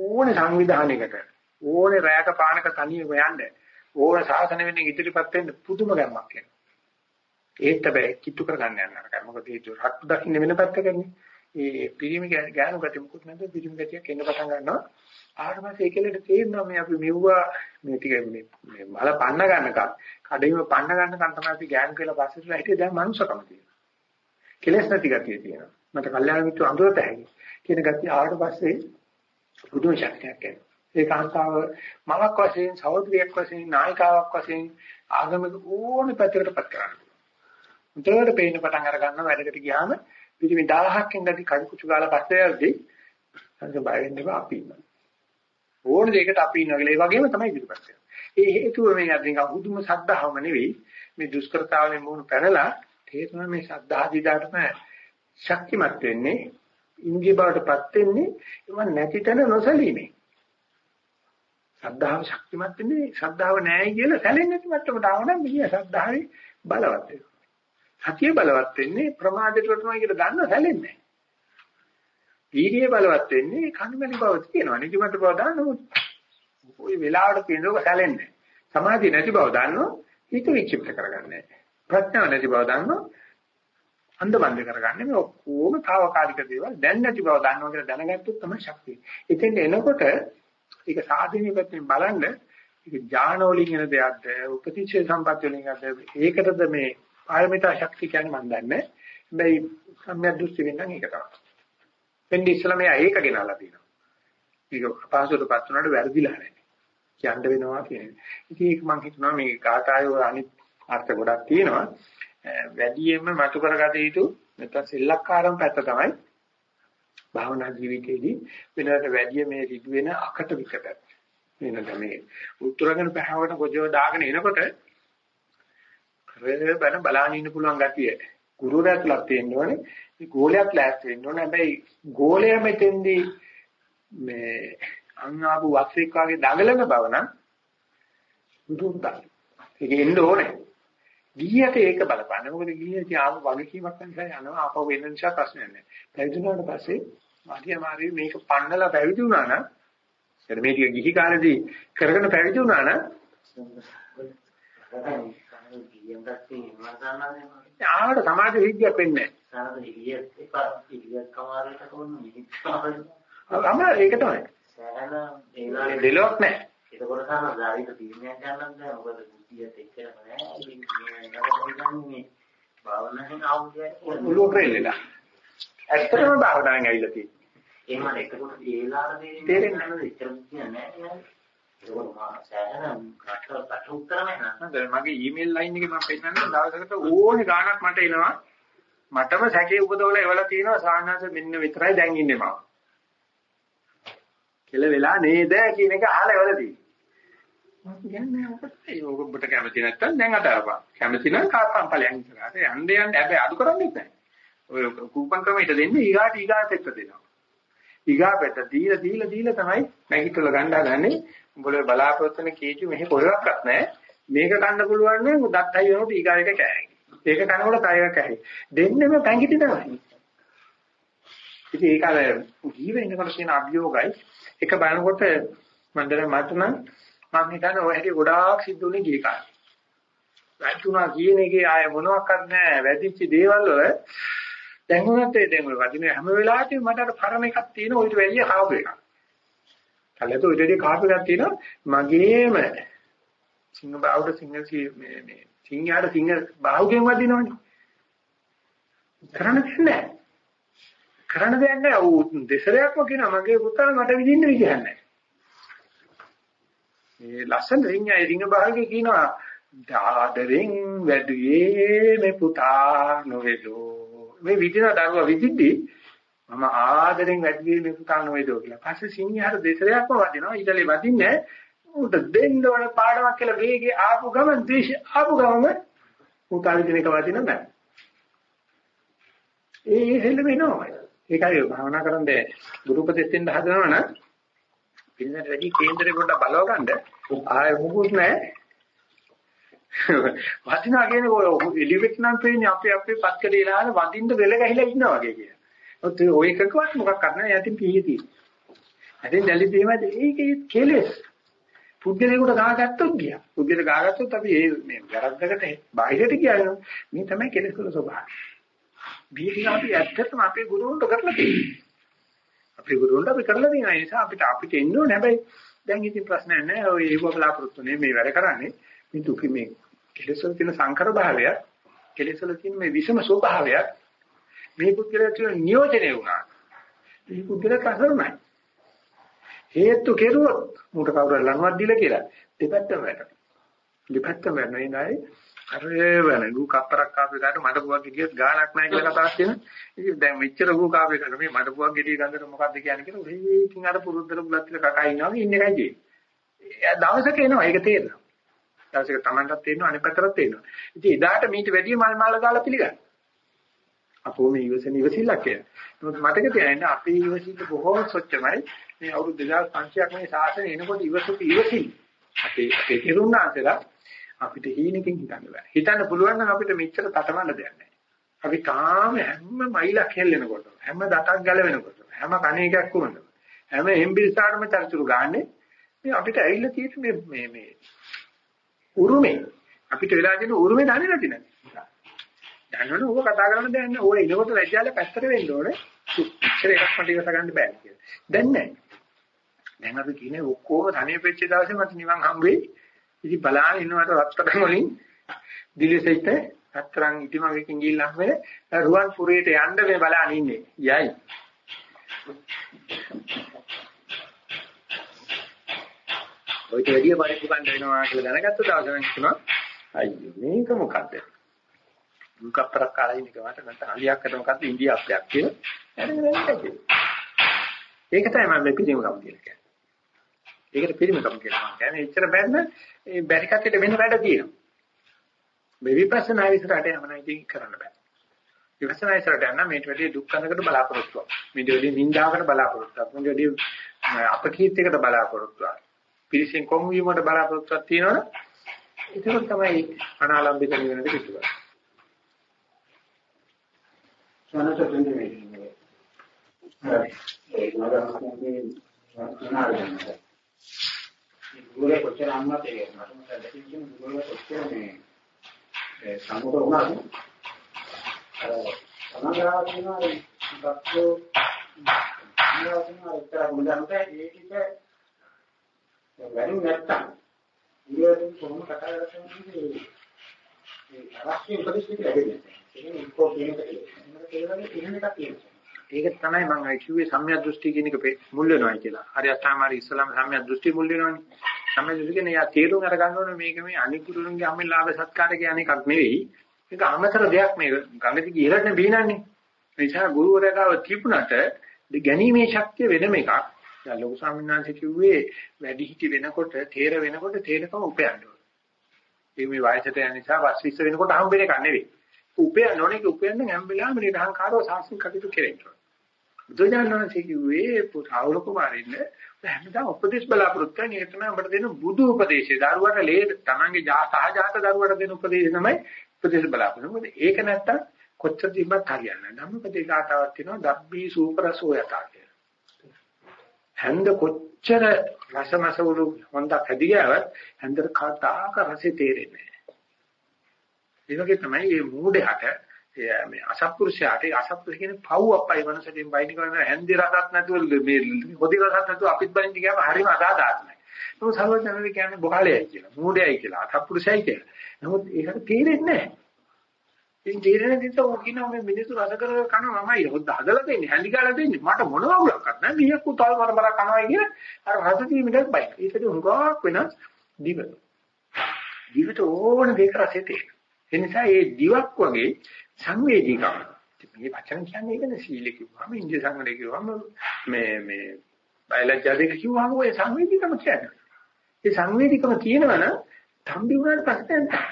ඕනේ සංවිධානයකට ඕනේ රැයක පානක තනියම යන්න ඕන සාසන වෙන්නේ ඉදිරිපත් වෙන්න පුදුම ගැම්මක් එනවා. ඒත් හැබැයි කිට්ටු කරගන්න යන්න අරක. මොකද ඒ රත් දකින්න වෙන පැත්තකනේ. ඒ පිරිමි ගෑනු ගතිය මුකුත් නැද්ද පිරිමි ගතියක් එන්න පටන් ගන්නවා. ආවට පස්සේ ඒකලට තේරෙනවා මේ අපි මෙව්වා මේ ටික මේ මේ මල පන්න ගන්නකම් කඩේම පන්න ගන්නකම් තමයි අපි ගෑනු කියලා පස්සෙට හිටියේ දැන් මනුස්සකම තියෙනවා. කෙලස් නැති ගතිය තියෙනවා. මට කල්යාණ මිත්‍ර අඳුරට හැකි. කියන ගතිය ආවට පස්සේ බුදුම ශක්තියක් එනවා. ඒ කාන්තාව මමක් වශයෙන් සහෝදරියක් වශයෙන් නායිකාවක් වශයෙන් ආගමික ඕනෙ පැත්තකටපත් කරන්න. උන්ටට පේන්න පටන් අර ගන්නවා වැඩකට ගියාම පිටිමි 1000ක් ඉඳි කඩ කුචු ගාලා පස්සේ යද්දී සංක බය වෙන්න එපා අපි ඉන්නවා. ඕන දෙයකට අපි ඉන්නවා කියලා ඒ වගේම තමයි ඉදිරිපත් කරන්නේ. ඒ හේතුව මේ අදින් අහුදුම සද්ධාවම නෙවෙයි මේ දුෂ්කරතාවයෙන් මුණු පැනලා තේරෙනවා මේ සද්ධාදී දාටම ශක්තිමත් වෙන්නේ ඉන්දිය බවටපත් වෙන්නේ ඒව නැති තැන නොසලීමේ. සද්ධාව ශක්තිමත් වෙන්නේ සද්ධාව නැහැ කියලා සැලෙන්නේ නැති මට්ටමට ආවනම් මිනිහ සද්ධාවේ බලවත් වෙනවා. සතිය බලවත් වෙන්නේ ප්‍රමාදයට වටනවා කියලා දන්න සැලෙන්නේ නැහැ. වීර්යය බලවත් වෙන්නේ කණුමැලි බව තියෙනවා. නිදිමත බව දන්නොත් ওই වෙලාවට පිනනක සැලෙන්නේ. සමාධිය නැති බව දන්නොත් හිත විචිප්ත කරගන්නේ ප්‍රඥාව නැති බව දන්නොත් අන්ධබන්ද කරගන්නේ මේ ඔක්කොම తాවකාලික දේවල් දැන් නැති බව දන්නවා කියලා දැනගත්තොත් තමයි ශක්තිය. එතෙන් එනකොට ඒක සාධනීය පැත්තෙන් බලන්න ඒක ඥාන වලින් එන දෙයක්ද උපතිච්ඡේ සම්පත් වලින් එනද ඒකටද මේ පාරමිතා ශක්තිය කියන්නේ මම දන්නේ. හැබැයි සම්‍යක් දෘෂ්ටි වෙනනම් ඒක තමයි. වෙන්නේ ඉස්සලා මෙයා ඒක ගෙනල්ලා තියෙනවා. ඒක අපහසුතාවපත් උනාට වැරදිලා නැහැ. කියන්න වෙනවා කියන්නේ. ඉතින් ඒක මම හිතනවා මේ කාටායෝ අනිත් අර්ථ ගොඩක් තියෙනවා. වැඩියෙන්ම මතු කරගත යුතු නැත්නම් සෙල්ලක්කාරම් පැත්ත තමයි භාවනා ජීවිතයේදී වෙනකට වැඩිය මේ සිදුවෙන අකට විකට වෙනද මේ උත්තරගෙන පහවට ගොජව දාගෙන එනකොට කරේ බන බලාගෙන ඉන්න පුළුවන් ගතිය ගුරුවරයා තුලක් තියෙන්න ඕනේ. මේ ගෝලයක් ලෑස්ති වෙන්න ඕනේ. හැබැයි ගෝලය මෙතෙන්දී මේ අන් ආපු වක්සෙක් වගේ දඟලන බව නම් බුදුන්දා ඒක එන්න ඕනේ. ගිහියට ඒක බලපන්න. මොකද ගිහියට ආව වගකීමක් නිසා යනවා ආපහු වෙන නිසා ප්‍රශ්නයක් නැහැ. පැවිදුණාට පස්සේ මාතිය මාරි මේක පන්නලා පැවිදි වුණා නම් එතන මේ ටික ගිහි කාලේදී කරගෙන පැවිදි වුණා නම් ආවට සමාජ විද්‍යාවක් වෙන්නේ නැහැ. ඒක තමයි. දෙලොක් නැහැ. ඒකවල තමයි ධාරිත තීරණයක් ගන්නත් බෑ මොකද බුද්ධියත් එක්කම නෑ ඉතින් මේ නරක මේ භාවනාවෙන් ආවුදේ උළු ප්‍රෙල්ලලා ඇත්තටම භාවනාවෙන් ඇවිල්ලා තියෙන්නේ. එහෙම එතකොට ඒලාට තේරෙන්නේ නැහැ. ඉතින් කියන්නේ නෑ ඒකවල මා සෑහන කටට උත්තරම නෑ මගේ ඊමේල් ලයින් එකේ මම පෙන්නන්නේ දවසකට ඕනේ ගාණක් මට එනවා. මටම සැකේ උපදවලා එවලා තියෙනවා. සාහනස මෙන්න විතරයි දැන් ඉන්නේ මම. කෙල වෙලා නේද කියන එක අහලා එවලා තියෙනවා කියන්නේ ඔකට ඔබට කැමති නැත්නම් දැන් අතාරපන්. කැමති නම් කාපම් ඵලයන් ඉස්සරහට යන්න යන්න හැබැයි අඩු කරන්නේ නැහැ. ඔය කූපන් ක්‍රමයට දෙන්නේ ඊගාට ඊගාට එක්ක දෙනවා. ඊගා පෙට දීලා දීලා දීලා තමයි නැගිටලා ගන්න හදන්නේ. උඹලේ බලාපොරොත්තු වෙන කීචු මෙහි කොහෙවත් නැහැ. මේක කන්න පුළුවන් නම් දත් හයි වෙනකොට ඊගා එක කෑයි. ඒක කනකොට කය එක කෑයි. දෙන්නෙම පැංගිටි තමයි. ඉතින් ඒක අර ජීවෙ ඉන්නකොට තියෙන අභියෝගයි එක බලනකොට මන්දර මට නම් මම හිතන්නේ ඔය හැටි ගොඩාක් සිද්ධ වුණේ ගිය කාලේ. වැටුණා කියන එකේ ආය මොනවත් නැහැ. වැදිච්ච දේවල් වල දැන් උනත් ඒ දැන් ඔය වදින හැම වෙලාවෙම මට අර පරණ එකක් තියෙන ඔයිට වැඩිය කාපු එකක්. කල්ලාත ඔයිට වැඩිය කාපු එකක් තියෙනවා මගේම සිංහ බාහුවට සිංහ මේ මේ සිංහයාට සිංහ බාහුගෙන් වදිනවනේ. කරන්න දෙන්නේ නැහැ. කරන්න දෙයක් නැහැ. ඌ දෙසරයක්ම කියනවා මගේ පුතා මට විදින්න විදිහක් නැහැ. මේ ලස්සන රින්ගයි රිංග භාගයේ කියනවා ආදරෙන් වැඩියේ මේ පුතා නොවේදෝ මේ විදින දරුවා විදිද්දි මම ආදරෙන් වැඩියේ මේ පුතා නොවේදෝ කියලා. පස්සේ සිංහයාට දෙසරයක්ම වදිනවා ඊටලේ වදින්නේ උට දෙන්න ඕන පාඩමක් කියලා වේගේ ආපු ගමන් ද්වේෂ ආපු ගමන් පුතා විදින එක වදින නැහැ. ඒ හෙල්ල වෙනවා. ඒකයි භාවනා කරන්නේ ගුරුපදෙස් දෙන්න හදනවනම් පින්නට වැඩි කේන්දරේ පොඩ්ඩක් බලව ගන්න ආය මොකුත් නැහැ වදිනා කියන්නේ ඔය එලිවෙට් නම් පේන්නේ අපේ අපේ පත්කඩේ ලාන වදින්න වෙල ගහිලා ඉන්නා වගේ කියන. ඔත් ඔය එකකවත් මොකක් කරන්න යටින් පීයේ තියෙන්නේ. ඇතින් දැලි බීමද ඒකේ කෙලෙස්. පුද්ගලයාට ගාගත්තොත් ගියා. පුද්ගලයාට ගාගත්තොත් අපි මේ වැරද්දකට බාහිරට කියන්නේ මේ තමයි කෙලෙස් වල ස්වභාවය. මේක අපි ඇත්තටම අපේ ගුරුවරුන්ට කරලා තියෙනවා. අපේ ගුරුවරුන්ට අපි කරලා තියෙන නිසා අපිට අපිට එන්න ඕනේ. හැබැයි දැන් ඉතින් ප්‍රශ්නයක් නැහැ. ඔය ඒව බලාපොරොත්තු නේ මේ වැඩ කරන්නේ. මේ දුක මේ කෙලෙස්වල තියෙන සංකර භාවය, කෙලෙස්වල තියෙන මේ විෂම ස්වභාවය මේ පුද්ගලයා කියන නියෝජනය වුණා. මේ පුද්ගලයා කසරුණයි. හේතු කෙරුවොත් මුට කවුරු ලණුවක් දීලා කියලා දෙපැත්තම වැටෙනවා. දෙපැත්තම වෙන්නේ නැහැ. අර වෙන ගු කප්පරක් කාපේ ගන්න මඩ පුවක් ගියත් ගාණක් නැහැ කියලා කතාවක් තියෙනවා. ඉතින් දැන් මෙච්චර ගු කාපේ කරන මේ මඩ පුවක් ගෙඩිය ගන්නට මොකද්ද කියන්නේ කියලා ඔය ඉතින් අර පුරුද්දට බුලත් ටික කකා ඉන්නවා ඉන්න එකයි තියෙන්නේ. දවසක එනවා ඒක තේරෙනවා. දවසක Tamanටත් තේරෙනවා අනිත් පැත්තටත් තේරෙනවා. ඉතින් එදාට මීට වැඩිය මල් මාල දාලා පිළිගන්න. අපෝ මේ ඉවසන ඉවසිල්ලක් කියලා. නමුත් මතක තියාගන්න අපේ ඉවසිල්ල බොහෝ සොච්චමයි. මේ අවුරුදු 2500ක් මේ ශාසනය එනකොට ඉවසපු ඉවසිල්ල. අපේ අපේ තිරුණාන්සලා අපිට හීනකින් හිතන්න බෑ. හිතන්න පුළුවන් නම් අපිට මෙච්චර තටමන්න දෙයක් නැහැ. අපි තාම හැම මයිලක් හෙල්ලෙනකොට, හැම දතක් ගලවෙනකොට, හැම කණ එකක් වුණොත්, හැම එම්බිරිසාරම චර්චුරු ගාන්නේ මේ අපිට ඇවිල්ලා තියෙන මේ මේ මේ උරුමේ අපිට වෙලා තියෙන උරුමේ දන්නේ නැති නැති. දන්නවනේ ඕක කතා කරන්න දෙයක් නැහැ. ඕක එනකොට ලැජ්ජාල පැත්තට වෙන්න ඕනේ. ඉච්චර එකක් මට ඉවස ගන්න බෑ කියලා. දැන් නැහැ. දැන් අපි කියන්නේ ඔක්කොම තනිය වෙච්ච දවසේ මට නිවන් හම්බ වෙයි. ඉතින් බලාගෙන ඉන්නවට රත්තරන් වලින් දිලිසෙයිත රත්තරන් ඉටිමගකින් ගිහිල්ලා මේ රුවන් පුරේට යන්න මේ බලාගෙන ඉන්නේ. යයි. ඔය දෙවිය පරිපූර්ණ වෙනවා කියලා දැනගත්ත දවසේ නම් හිතුණා අයියෝ මේක මොකද්ද? මුකප්පරක් කාලා ඉන්න කමට නැත්නම් අලියක්කට මොකද්ද ඉන්දියාප්පයක් කියලා. ඒක තමයි මම මේ පිළිමකම් කියලා කියන්නේ. ඒකට පිළිමකම් කියලා මම කියන්නේ. එච්චර බැන්න ඒ බැරි කටට වෙන වැඩ තියෙනවා. මේ විපස්සනා විසරට යම නම් ඉතින් කරන්න බෑ. විපස්සනා විසරට යන්න මේට වැඩි දුක් කනකට බලාපොරොත්තු වෙනවා. මේට වැඩි නින්දාවකට බලාපොරොත්තු වෙනවා. මේට වැඩි අපකීර්තියකට බලාපොරොත්තු වෙනවා. පිරිසෙන් කොම් වීමකට බලාපොරොත්තුවක් තියෙනවනේ. ඒක තමයි අනාලම්බිත නිවනට පිටුපත. සනස දෙන්නේ ඒක නගරන්නේ නාරයන්ට ගුරුවරයා කොච්චර අම්මත් ඒක මට මතක දෙකින් ගුරුවරයා කොච්චර මේ ඒ සම්මුඛ වුණාද? අර සමගරාව කියනවා දක්ෂෝ ඉන්නවා ඉතර මුලන්ට ඒ ටික වැඩි නැත්තම් ගුරුවරයා කොහොම කතා කරන්නේ ඒ අවශ්‍ය උපදෙස් ටික ලැබෙන්නේ ඒක ඉක්කෝ කියන එක ඒක ඒවගේ තියෙන එකක් තියෙනවා. ඒක තමයි මම අයි කිව්වේ සම්‍යක් දෘෂ්ටි කියන එක මුල් වෙනවා කියලා. හරි අස්ථාමාරි ඉස්ලාම සම්‍යක් දෘෂ්ටි මුල් වෙනවනේ. සම්‍යක් දෘෂ්ටි කියන්නේ යා තේරුම් අරගන්න ඕනේ මේක මේ අනිකුරුන්ගේ අම්මේ ලාභ සත්කාර කියන එකක් නෙවෙයි. මේක අමතර දෙයක් මේ ගඟට ගිහලට බීනන්නේ. ඒ නිසා ගුරුවරයා ගාව තිබුණට ගැනීමේ ශක්තිය වෙනම එකක්. දැන් ලොකු ස්වාමීන් වහන්සේ කිව්වේ වැඩි හිටි වෙනකොට තේර වෙනකොට තේරකම උපයන්න ඕනේ. ඒ මේ වයසට යන නිසා වස්විස්ස වෙනකොට හම්බෙන එක නෙවෙයි. උපයන්න ඕනේ ඒක උපයන්න හැම වෙලාවෙම නිරහංකාරව සාසන කටයුතු කෙරෙන්න. බුදුජානනාංශයේ කිව්වේ පුතාවල කුමාරින්න හැමදාම උපදේශ බලාපොරොත්තු වෙන එක තමයි අපිට දෙන බුදු උපදේශය. දරුවට ලේ තමන්ගේ සහජාත දරුවට දෙන උපදේශය තමයි උපදේශ බලාපොරොත්තු. මොකද ඒක නැත්තම් කොච්චර තිබ්බත් හරියන්නේ නැහැ. ධම්මපදේ කාතාවක් තියෙනවා දබ්බී සූපරසෝ යතා කියලා. හැන්ද කොච්චර රසමසවලු හොඳක් හැදියාවත් හැන්දට කාතාක රසෙ තේරෙන්නේ නැහැ. ඒ වගේ තමයි මේ මූඩයට මේ අසත්පුරුෂයාට ඒ අසත්පුරුෂ කියන්නේ පව් අපයි මනසකින් බයින් කරන හැන්දි රසක් නැතුව මේ හොදි රසක් නැතුව අපිත් බයින් ගියාම හරිම අදාදාත්මයි. නමුත් සර්වඥාණන් කියන්නේ බොහලයි කියලා, මූඩයයි කියලා, අසත්පුරුෂයයි කියලා. නමුත් ඒකට තේරෙන්නේ නැහැ. ඉතින් තේරෙන දෙයක් ඔය කියනවා මේ මිනිස්සු රස කර කන මමයි හොද්ද හදලා දෙන්නේ, හැලි ගාලා දෙන්නේ. මට මොන වුලක්වත් නැහැ. මීයක් උතල් මර මර කනවා කියන අර රස කීමකට බයි. ඒකද හුඟක් වෙනස් දිව. දිවට ඕන දෙයක රසෙ තියෙනවා. ඒ නිසා මේ දිවක් වගේ සංවේදීකම. මේ වචන කියන්නේ ඒකනේ සීල කිව්වම ඉන්දිය සංවේදී කිව්වම මේ මේ බයලජ්ජා දෙක කිව්වම ඔය සංවේදීකම කියන්නේ. ඒ සංවේදීකම තියෙනවනම් තම්බි වුණාට පස්සේ නැහැ.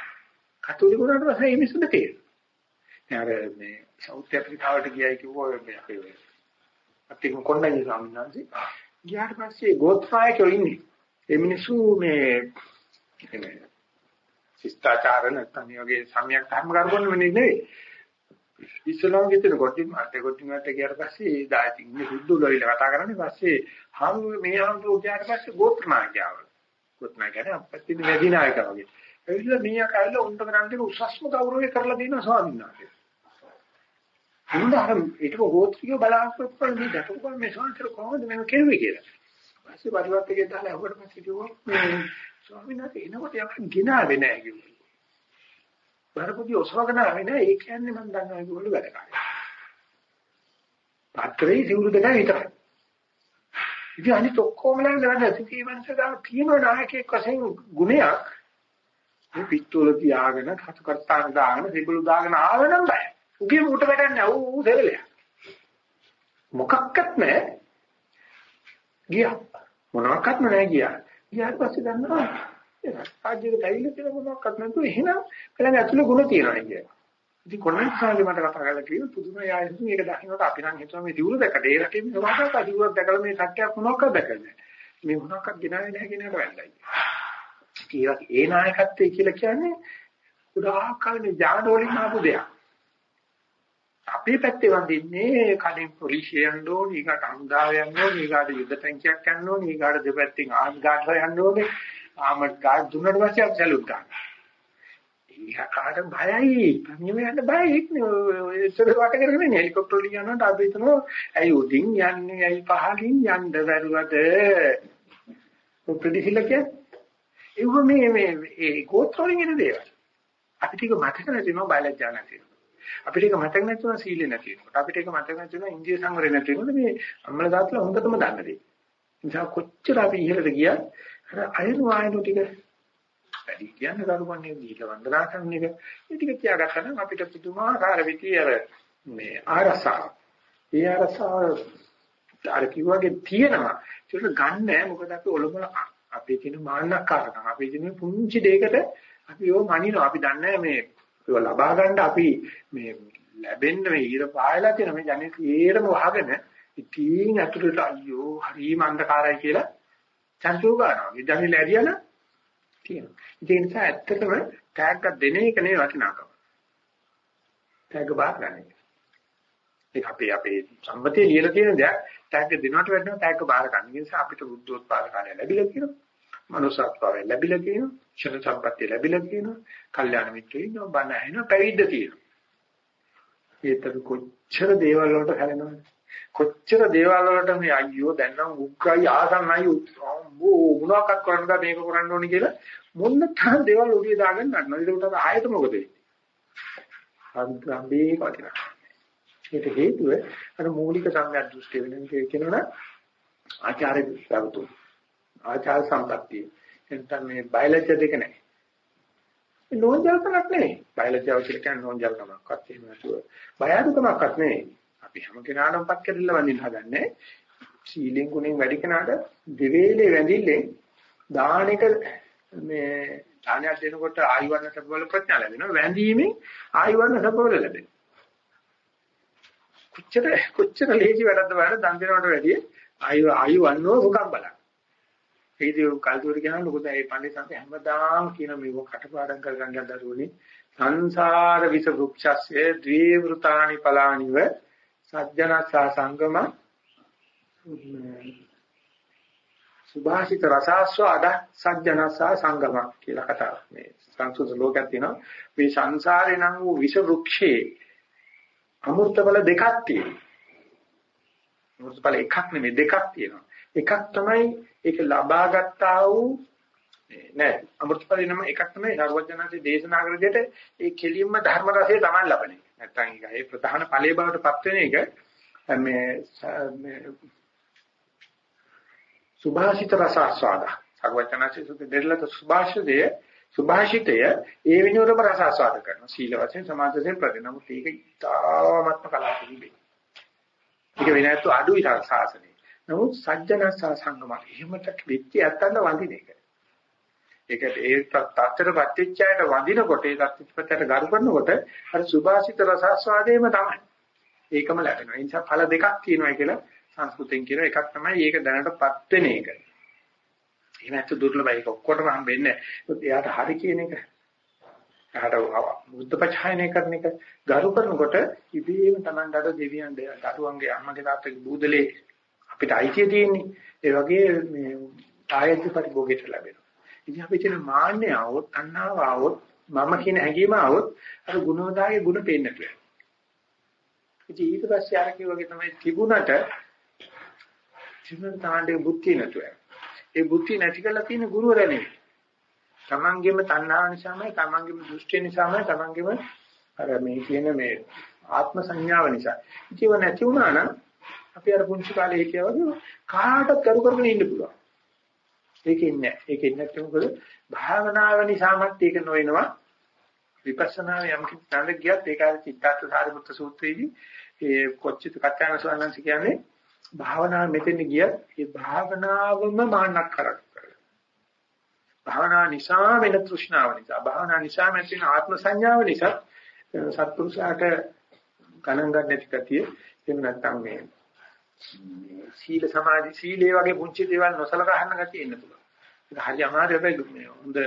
කතෝලික වුණාට පස්සේ මේ මිසුද තියෙනවා. දැන් මේ සවුත් ඇෆ්‍රිකාවට ගියයි කිව්වෝ මේ අපේ අපේ කොණ්ඩඤ්ඤ ස්වාමීන් වහන්සේ ගියාට පස්සේ ගෝත්‍රායකයෝ ඉන්නේ. ඒ මිනිස්සු මේ ශිෂ්ටාචාර නැත්නම් මේ වගේ සම්‍යක් ධර්ම කරගන්න වෙන්නේ නෙවෙයි. ඉස්ලාම් ගෙතන කොටින් මාතේ කොටින් මාතේ ගියාට පස්සේ ඒ දායතින් මේ සුද්ධු ලොයිල කතා කරන්නේ. පස්සේ හම් මේ හම්තු ගියාට පස්සේ ගෝත්‍රනායකයව. ගෝත්‍රනායකනේ අපත්ති වැදිනායක වගේ. එවිල මීයා කයිල උන්ට කරන්නේ උසස්ම ගෞරවය කරලා දෙනවා ස්වාමීන් වහන්සේ. හොඳ අර ඒක ගෝත්‍රිය බලාපොරොත්තු වෙන මේ දතකෝ මේ සංසාර කොහොමද මම කෙරුවේ කියලා. පස්සේ පරිවර්තකයේ දාලා ඔබට පස්සේ කිව්වා මේ ස්වාමීන් වහන්සේ එනකොට යකන් ගිනාවේ නැහැ කිව්වා. බරපොඩි ඔසවගෙන ආවේ නැහැ ඒ කියන්නේ මම දන්නවා ඒගොල්ලෝ වැඩ කරන්නේ. පාත්‍රේ සිවුරු දෙක විතරයි. ඉතින් අනිත් ඔක්කොම නම් නේද සිටීමන්සදා තියෙන නායකයෙක් වශයෙන් ගුණයක් මේ පිටුල තියාගෙන කතු කරතාන දාගෙන සිබුළු දාගෙන ආවනම් බෑ. උගේ උට වැඩන්නේ ඌ ඌ දෙවලයක්. මොකක්වත් නැහැ. ගියා. මොනවාක්වත් නැහැ ගියා. ගියාට පස්සේ දන්නවා ආජීව කයිල කියලා මොනවාක්වත් නැතුව එහෙනම් කලඟ ඇතුලේ ಗುಣ තියෙනවා කියන්නේ. ඉතින් කොණන් සාගේ මට කතා කරලා කිව්ව පුදුම යායසු මේක දකින්නට අපි නම් හිතුවා මේ දියුරු දැක ඒ රටේ මේ සමාජයක් දියුරුවක් දැකලා මේ සත්‍යයක් මොනවාක්වත් දැකලා නැහැ. මේ මොනවාක්වත් ගෙනාවේ නැහැ කියන එකට වැළඳයි. ඒක ඒ නායකත්වයේ කියලා කියන්නේ උදාහරණයක් ඥාන වලින් ආපු දෙයක්. අපේ පැත්තේ වඳින්නේ කලින් පොලිසිය යන්න ඕනේ, ඊගාට හමුදාව යන්න ඕනේ, ඊගාට යුද ටැංකියක් යන්න ඕනේ, ඊගාට දෙපැත්තෙන් ආන් ගාඩ් යන්න ඕනේ. ආමඩ් ගාඩ් දුන්නට පස්සේ අපි සැලුට් ගන්නවා. ඊහා කාට බයයි, පණියම යන්න බයයි. ඒතර වට කරගෙන ඉන්නේ හෙලිකොප්ටර් වලින් යනකොට අපි හිතනවා ඇයි උඩින් යන්නේ, ඇයි පහලින් යන්න බැරුවද? ප්‍රතිශීල කියන්නේ ඒව මේ මේ ඒ ගෝත්‍රෝලින් එන දේවල්. අපිට ඒක මතක නැතිනවා බයලජ්ජා නැතිනවා. අපිට ඒක මතක නැතුව සීල නැති වෙනකොට අපිට ඒක මතක නැතුව ඉන්දිය සංවරය නැති වෙනකොට මේ අම්මලා දාත්ලා හොඳටම දන්න දේ. නිසා කොච්චර අපි ඉහළට ගියත් අර අයන වායන ටික වැඩි කියන්න කරුවන්නේ දීලා වන්දනා කරන එක ඒ ටික තියාගත්තා නම් අපිට පුදුමාකාර විදිය අර මේ ආරසාව. ඒ ආරසාව අර කිව්වාගේ තියෙනවා. ඒක ගන්න මොකද අපි ඔලොමල අපේ තියෙන මාන්නකාරකම් අපේ තියෙන පුංචි දෙයකට අපි ඕ මනිනවා අපි දන්නේ මේ ඒක ලබා ගන්න අපි මේ ලැබෙන්න මේ ඊර පායලා තියෙන මේ ජනේ තීරම වහගෙන ඉතින් අතුරට අයියෝ හරිම අන්ධකාරයි කියලා චර්චෝ ගන්නවා. මේ ජනේ ලැබියන තියෙනවා. ඒ නිසා ඇත්තටම ටැග් එක දෙන එක නේ වටිනාකම. ටැග් බාර ගන්න එක. ඒක අපේ අපේ සම්මතයේ ලියලා තියෙන දෙයක් ටැග් දෙනවට වැඩිව ටැග් බාර ගන්න. ඒ නිසා අපිට බුද්ධෝත්පාද කාලය ලැබිලා තියෙනවා. මනුසත්වය ලැබිලා තියෙනවා. ක්ෂණ සම්පත්තිය ලැබිලා තියෙනවා. කල්යාණ මිත්‍රයෝ ඉන්නවා. බණ ඇහෙනවා. පැවිද්ද තියෙනවා. ඒතර කොච්චර දේවල් වලට හැලෙනවද? කොච්චර දේවල් වලට මේ අයියෝ දැන් නම් උග්ගයි ආසන්නයි අම්බෝ මොනවාක්වත් කරන්න බෑ මේක කරන්න ඕනේ කියලා මොන්න තරම් දේවල් ඔලිය දාගෙන ගන්නවා. ඒකට අර ආයත මොකද වෙන්නේ? අන්තම්බේ වටිනා. ඒකට හේතුව අර මූලික සංඥා දෘෂ්ටි වෙන කියනවනේ ආචාර්ය ප්‍රවතු. ආචාර සම්පත්තිය. එතන මේ බයලජ්‍ය දෙක නැහැ. ඒ නෝන්ජල්කමක් නෙවෙයි. බයලජ්‍යාව කියලා කියන්නේ නෝන්ජල්කමක්වත් එහෙම නැතුව බය අඩුකමක්වත් නෙවෙයි. අපි හැම කෙනාටම පත් කරilla වඳින්න හදන්නේ. සීලෙන් ගුණෙන් වැඩි කෙනාට දෙවේලේ වැඳිල්ලෙන් දාන එක මේ දානයක් දෙනකොට ආයුර්ණ සබවල ප්‍රඥා ලැබෙනවා. වැඳීමෙන් ආයුර්ණ සබවල ලැබෙනවා. කොච්චර කොච්චර ලේසි වැඩක්ද බලන්න දන් දෙනවට වැඩිය ආයු ආයුර්ණෝ සුඛම් බලන්න. ඒදී කල්තුර කියනවා ලොකු ඒ පඬිස්සන්ට හැමදාම කියන මේව කටපාඩම් කරගන්න දරුවනේ සංසාර විස වෘක්ෂස්සේ ද්වේ වෘතානි පලානිව සජ්ජනසා සංගම සුභාසිත රසාස්වාද සජ්ජනසා සංගම කියලා කතාවක්. මේ සංස්කෘත ලෝකයක් තියෙනවා. මේ සංසාරේ නම් වූ විස වෘක්ෂේ අමෘත බල දෙකක් තියෙනවා. අමෘත බල එකක් නෙමෙයි දෙකක් තියෙනවා. එකක් තමයි ඒක ලබා ගත්තා වූ නෑ අමෘතපරි නම එකක් තමයි සර්වඥාන්සේ දේශනා කර දෙයට ඒ කෙලින්ම ධර්ම රසය තමයි ලබන්නේ. නැත්තම් ඒක ඒ ප්‍රධාන ඵලයේ බවට පත් වෙන එක මේ මේ සුභාසිත රස ආස්වාද. සර්වඥාන්සේ සුද්ධ දෙලත සුභාෂිතය සුභාෂිතය ඒ විනෝරම රස ආස්වාද කරනවා. සීල වශයෙන් සමාජ වශයෙන් ප්‍රතිනමුත් ඒක ඉතාමත්ම කලාතුරකින් වෙන්නේ. ඒක වෙනත්තු අඩුයි සාසනේ. නමුත් සජ්ජනස සංගම එහෙමට වෙච්ච ඇත්තන්ට වඳින එක. ඒක ඒ තත්ත්වයටපත් වෙච්ච අයට වඳිනකොට ඒ තත්ත්වයට ගරු කරනකොට අර සුභාසිත රසස්වාදේම තමයි. ඒකම ලැබෙනවා. ඒ නිසා ඵල දෙකක් තියෙනවා කියලා සංස්කෘතෙන් කියන එකක් තමයි ඒක දැනටපත් වෙන එක. එහෙම නැත්නම් දුර්ලභයි ඒක ඔක්කොටම හම්බෙන්නේ නැහැ. එයාට හරි කියන එක. එයාට බුද්ධ පචායනය කරන එක ගරු කරනකොට ඉබේම Tamanට දෙවියන් දරුවන්ගේ අම්මගේ තාත්තගේ බූදලේ අපිට අයිතිය තියෙන්නේ. ඒ වගේ මේ ආයති පරිභෝගයට ලැබෙනවා. ඉතින් අපි කියන මාන්නය આવොත්, අණ්ණාව આવොත්, මම කියන හැඟීම આવොත් අර ගුණෝදාගේ ගුණ පේන්න කියලා. ඉතින් ඊට පස්සේ අර කිව්වාගේ තමයි තිබුණට තිබුණ තාණ්ඩේ බුද්ධිය නැතුව. ඒ බුද්ධිය නැති කරලා තියෙන ගුරුවරයා නෙවෙයි. තමන්ගේම තණ්හාව නිසාමයි, තමන්ගේම දෘෂ්ටි නිසාමයි, තමන්ගේම අර මේ කියන මේ ආත්ම සංඥාව නිසා. ඉතින් නැති වුණා නම් අපි අර පුංචි කාලේ හිටියා වගේ කාටවත් කරු කරගෙන ඉන්න පුළුවන්. ඒකෙන් නෑ. ඒකෙන් නැත්නම් මොකද භාවනාව නිසාමත් ඒක නොවෙනවා. විපස්සනා යම් කිසිඳ ගියත් ඒක අර චිත්තාර්ථ සාරිපුත්‍ර සූත්‍රයේදී ඒ කොච්චිත කච්චාන සෝනන්ස කියන්නේ භාවනාව මෙතෙන් ගියත් ඒ භාවනාවම මාන්නක් කරක් කරලා. භාවනා නිසා වෙන තෘෂ්ණාව නිසා භාවනා නිසා මෙතන ආත්ම සංඥාව නිසා සත්පුරුෂයාට ගණන් ගන්න නැති කතිය එහෙම නැත්නම් මේ සීල සමාධි සීලේ වගේ පුංචි දේවල් නොසලකා හන්න ගතිය ඉන්න පුළුවන්. ඒක හරි අමාරු හැබැයි මේ හොඳ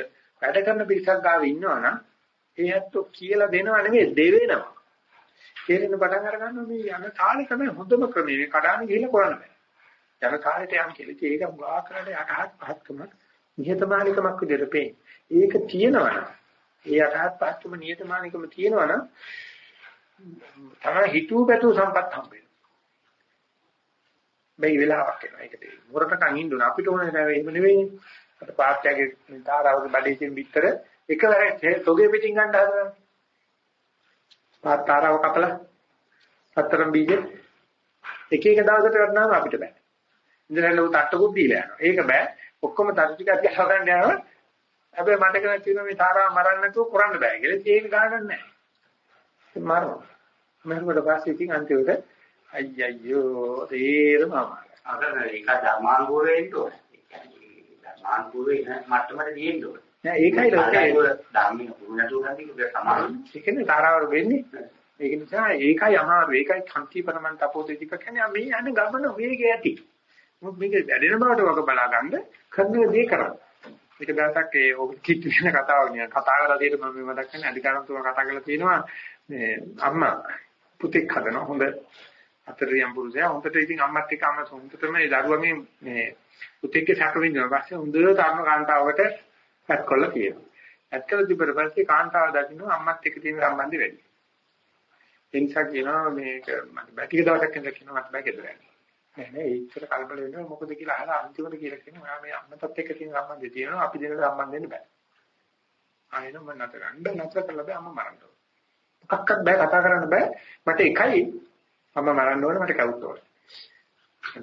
වැඩ කරන පිරිසක් ගාව ඉන්නවනම් ඒ ඇත්තෝ කියලා දෙනව නෙවෙයි දෙවෙනවා. තේරෙන පටන් අර ගන්නවා මේ යන කාලේ තමයි හොඳම ක්‍රමය. මේ කඩාන ගිහිල්ලා කරන්න බෑ. යන කාලේට යම් කියලා ඒක ගා කරලා යටහත් පහත්කම නිහතමානිකමක් විදිහට පේන. ඒක තියෙනවනම් ඒ යටහත් පහත්කම නිහතමානිකම තියෙනවනම් තමයි හිතුව පැතුව සම්පත් හම්බෙන්නේ. මේ වෙලාවක් එනවා ඒකට. මොරටකන් ඉන්න ඕන අපිට ඕනේ නැහැ එහෙම නෙවෙයි. අර පාත්‍යගේ තාරාවක බඩේ තියෙන පිටර එකවර තොගේ පිටින් ගන්න හදනවා. පාත් තාරාව කපලා හතරම් බීජ එක එක දවසකට ගන්නාම අපිට බෑ. ඉඳලා උත් අටකුත් දීලා යනවා. ඒක බෑ. ඔක්කොම තරු ටිකක් ගහලා ගන්න යනවා. හැබැයි මට කියන තියෙනවා මේ තාරාව මරන්න නැතුව කරන්න බෑ කියලා. ඒක ගන්න නැහැ. මරනවා. මරුවට පස්සේ ඉතින් අන්තිමට අයියෝ තේරම අමාරුයි. අර ඒක ධර්මාංගුරේ ඉන්න ඕනේ. ධර්මාංගුරේ මට්ටමට දියෙන්න ඕනේ. නෑ ඒකයි ලෝකේ ධම්මින පුරුණතු ගන්නේ සමාන. ඒකනේ තාරාවර වෙන්නේ. ඒක නිසා ඒකයි අමාරු. ඒකයි කන්තිපරමන් තපෝතේතික කියන්නේ මේ යන ගමන වේගය ඇති. මොකද මේක වැඩෙන බවට වග බලා ගන්න කරන දේ කරන්න. ඒක දැසක් ඒ කිට් වෙන කතාවක් නේ. කතා කරලා තියෙන මම මතක් කරන්නේ අධිකාරම්තුමා කතා කරලා තියෙනවා මේ අම්මා පුතෙක් හදනවා හොඳ අතරියම් පුරුෂයා හොඳට ඉතින් අම්මත් එක්ක අම්මා හොඳටම ඒ දරුවගේ මේ පුතෙක්ගේ සැක විඳිනවා. පස්සේ හොඳ තරුණ කාන්තාවකට පැත් කරලා කියනවා. ඇත්තට තිබ්බට පස්සේ කාන්තාව දකින්න අම්මත් එක්ක තියෙන සම්බන්ධය වැඩි. ඒ නිසා කියනවා මේක මට බැටික දවසක් ඉඳලා කියනවා මට බෑ ගෙදර යන්න. නෑ නෑ ඒකට කල්පල වෙනවා මොකද කියලා අහලා අන්තිමට කියලා කියනවා ඔයා මේ අම්මටත් එක්ක තියෙන සම්බන්ධය තියෙනවා අපි දෙන්නට සම්බන්ධ වෙන්න බෑ. ආයෙත් මම නැතර ගන්න නැතර කළා බෑ අම්මා මරන්න ඕන. මොකක්වත් බෑ කතා කරන්න බෑ මට එකයි අම්මා මරන්න ඕනේ මට කවුත් ඕනේ.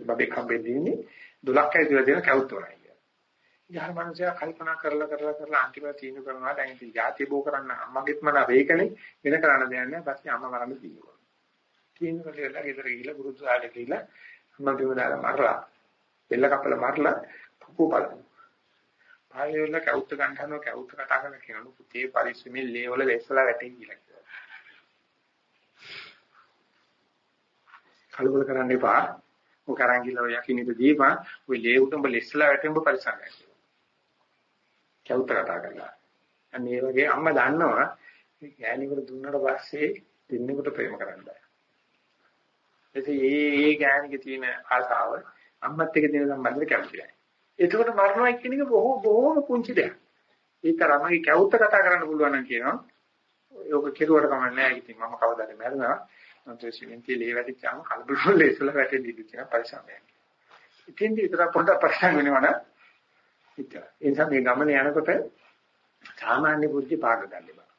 බබෙක් හම්බෙන්නේ ඉන්නේ 12ක් ඇවිදලා දෙන කවුත් ඕනයි. යාර මනුස්සයා කල්පනා කරලා කරලා කරලා අන්තිමට තීන්දුව කරනවා. දැන් ඉතින් જાති බෝ කරන්න අම්මගෙත් මන වේකනේ වෙන කරන්න දෙයක් නැහැ. පස්සේ අම්මා මරන්න තීන්දුව කරනවා. තීන්දුව කරලා ගෙදර ගිහිල්ලා ගුරුතුමාට ගිහිල්ලා අම්මා බිම දාලා මරලා බෙල්ල කපලා මරලා පුපු බලන පායෙල කවුත් ගන්න හදනවා කවුත් කතා කරලා කියනවා පුතේ පරිස්සමෙන් ලේවල වැස්සලා වැටේ කියලා කියනවා. කලබල කරන්න එපා. ඔක අරන් ගිහලා ඔය යකිනිට දීපන් ඔය ලේ උඩ උඹ ලෙස්සලා වැටෙන්න පරිස්සම් ගන්න කැවුත කතා කරලා. අන්න ඒ වගේ අම්මා දන්නවා මේ ගෑණිකට දුන්නට පස්සේ දෙන්නෙකුට ප්‍රේම කරන්න බෑ. එතේ ඒ ඒ ගෑණිගේ තියෙන ආසාව අම්මත් එක්ක තියෙන සම්බන්ධය කැමති නැහැ. එතකොට මරණය කියන එක බොහෝ බොහෝම පුංචි දෙයක්. ඒ තරමයි කැවුත කතා කරන්න පුළුවන් නම් කියනවා. ඔක කෙරුවට කමක් නැහැ. ඉතින් මම කවදාද මැරෙනවා. නැත්නම් සිමෙන්ති ලේ වැටිච්චාම කලබල ලේසල වැටෙන්නේ ඉඳී කියන පරිසමයක්. ඉතින් විතර පොඩ්ඩක් පරිසම් වෙනවනම් ඉතින් ඒ නිසා මේ ගමන යනකොට සාමාන්‍ය බුද්ධි පාඩ ගන්න බෑ.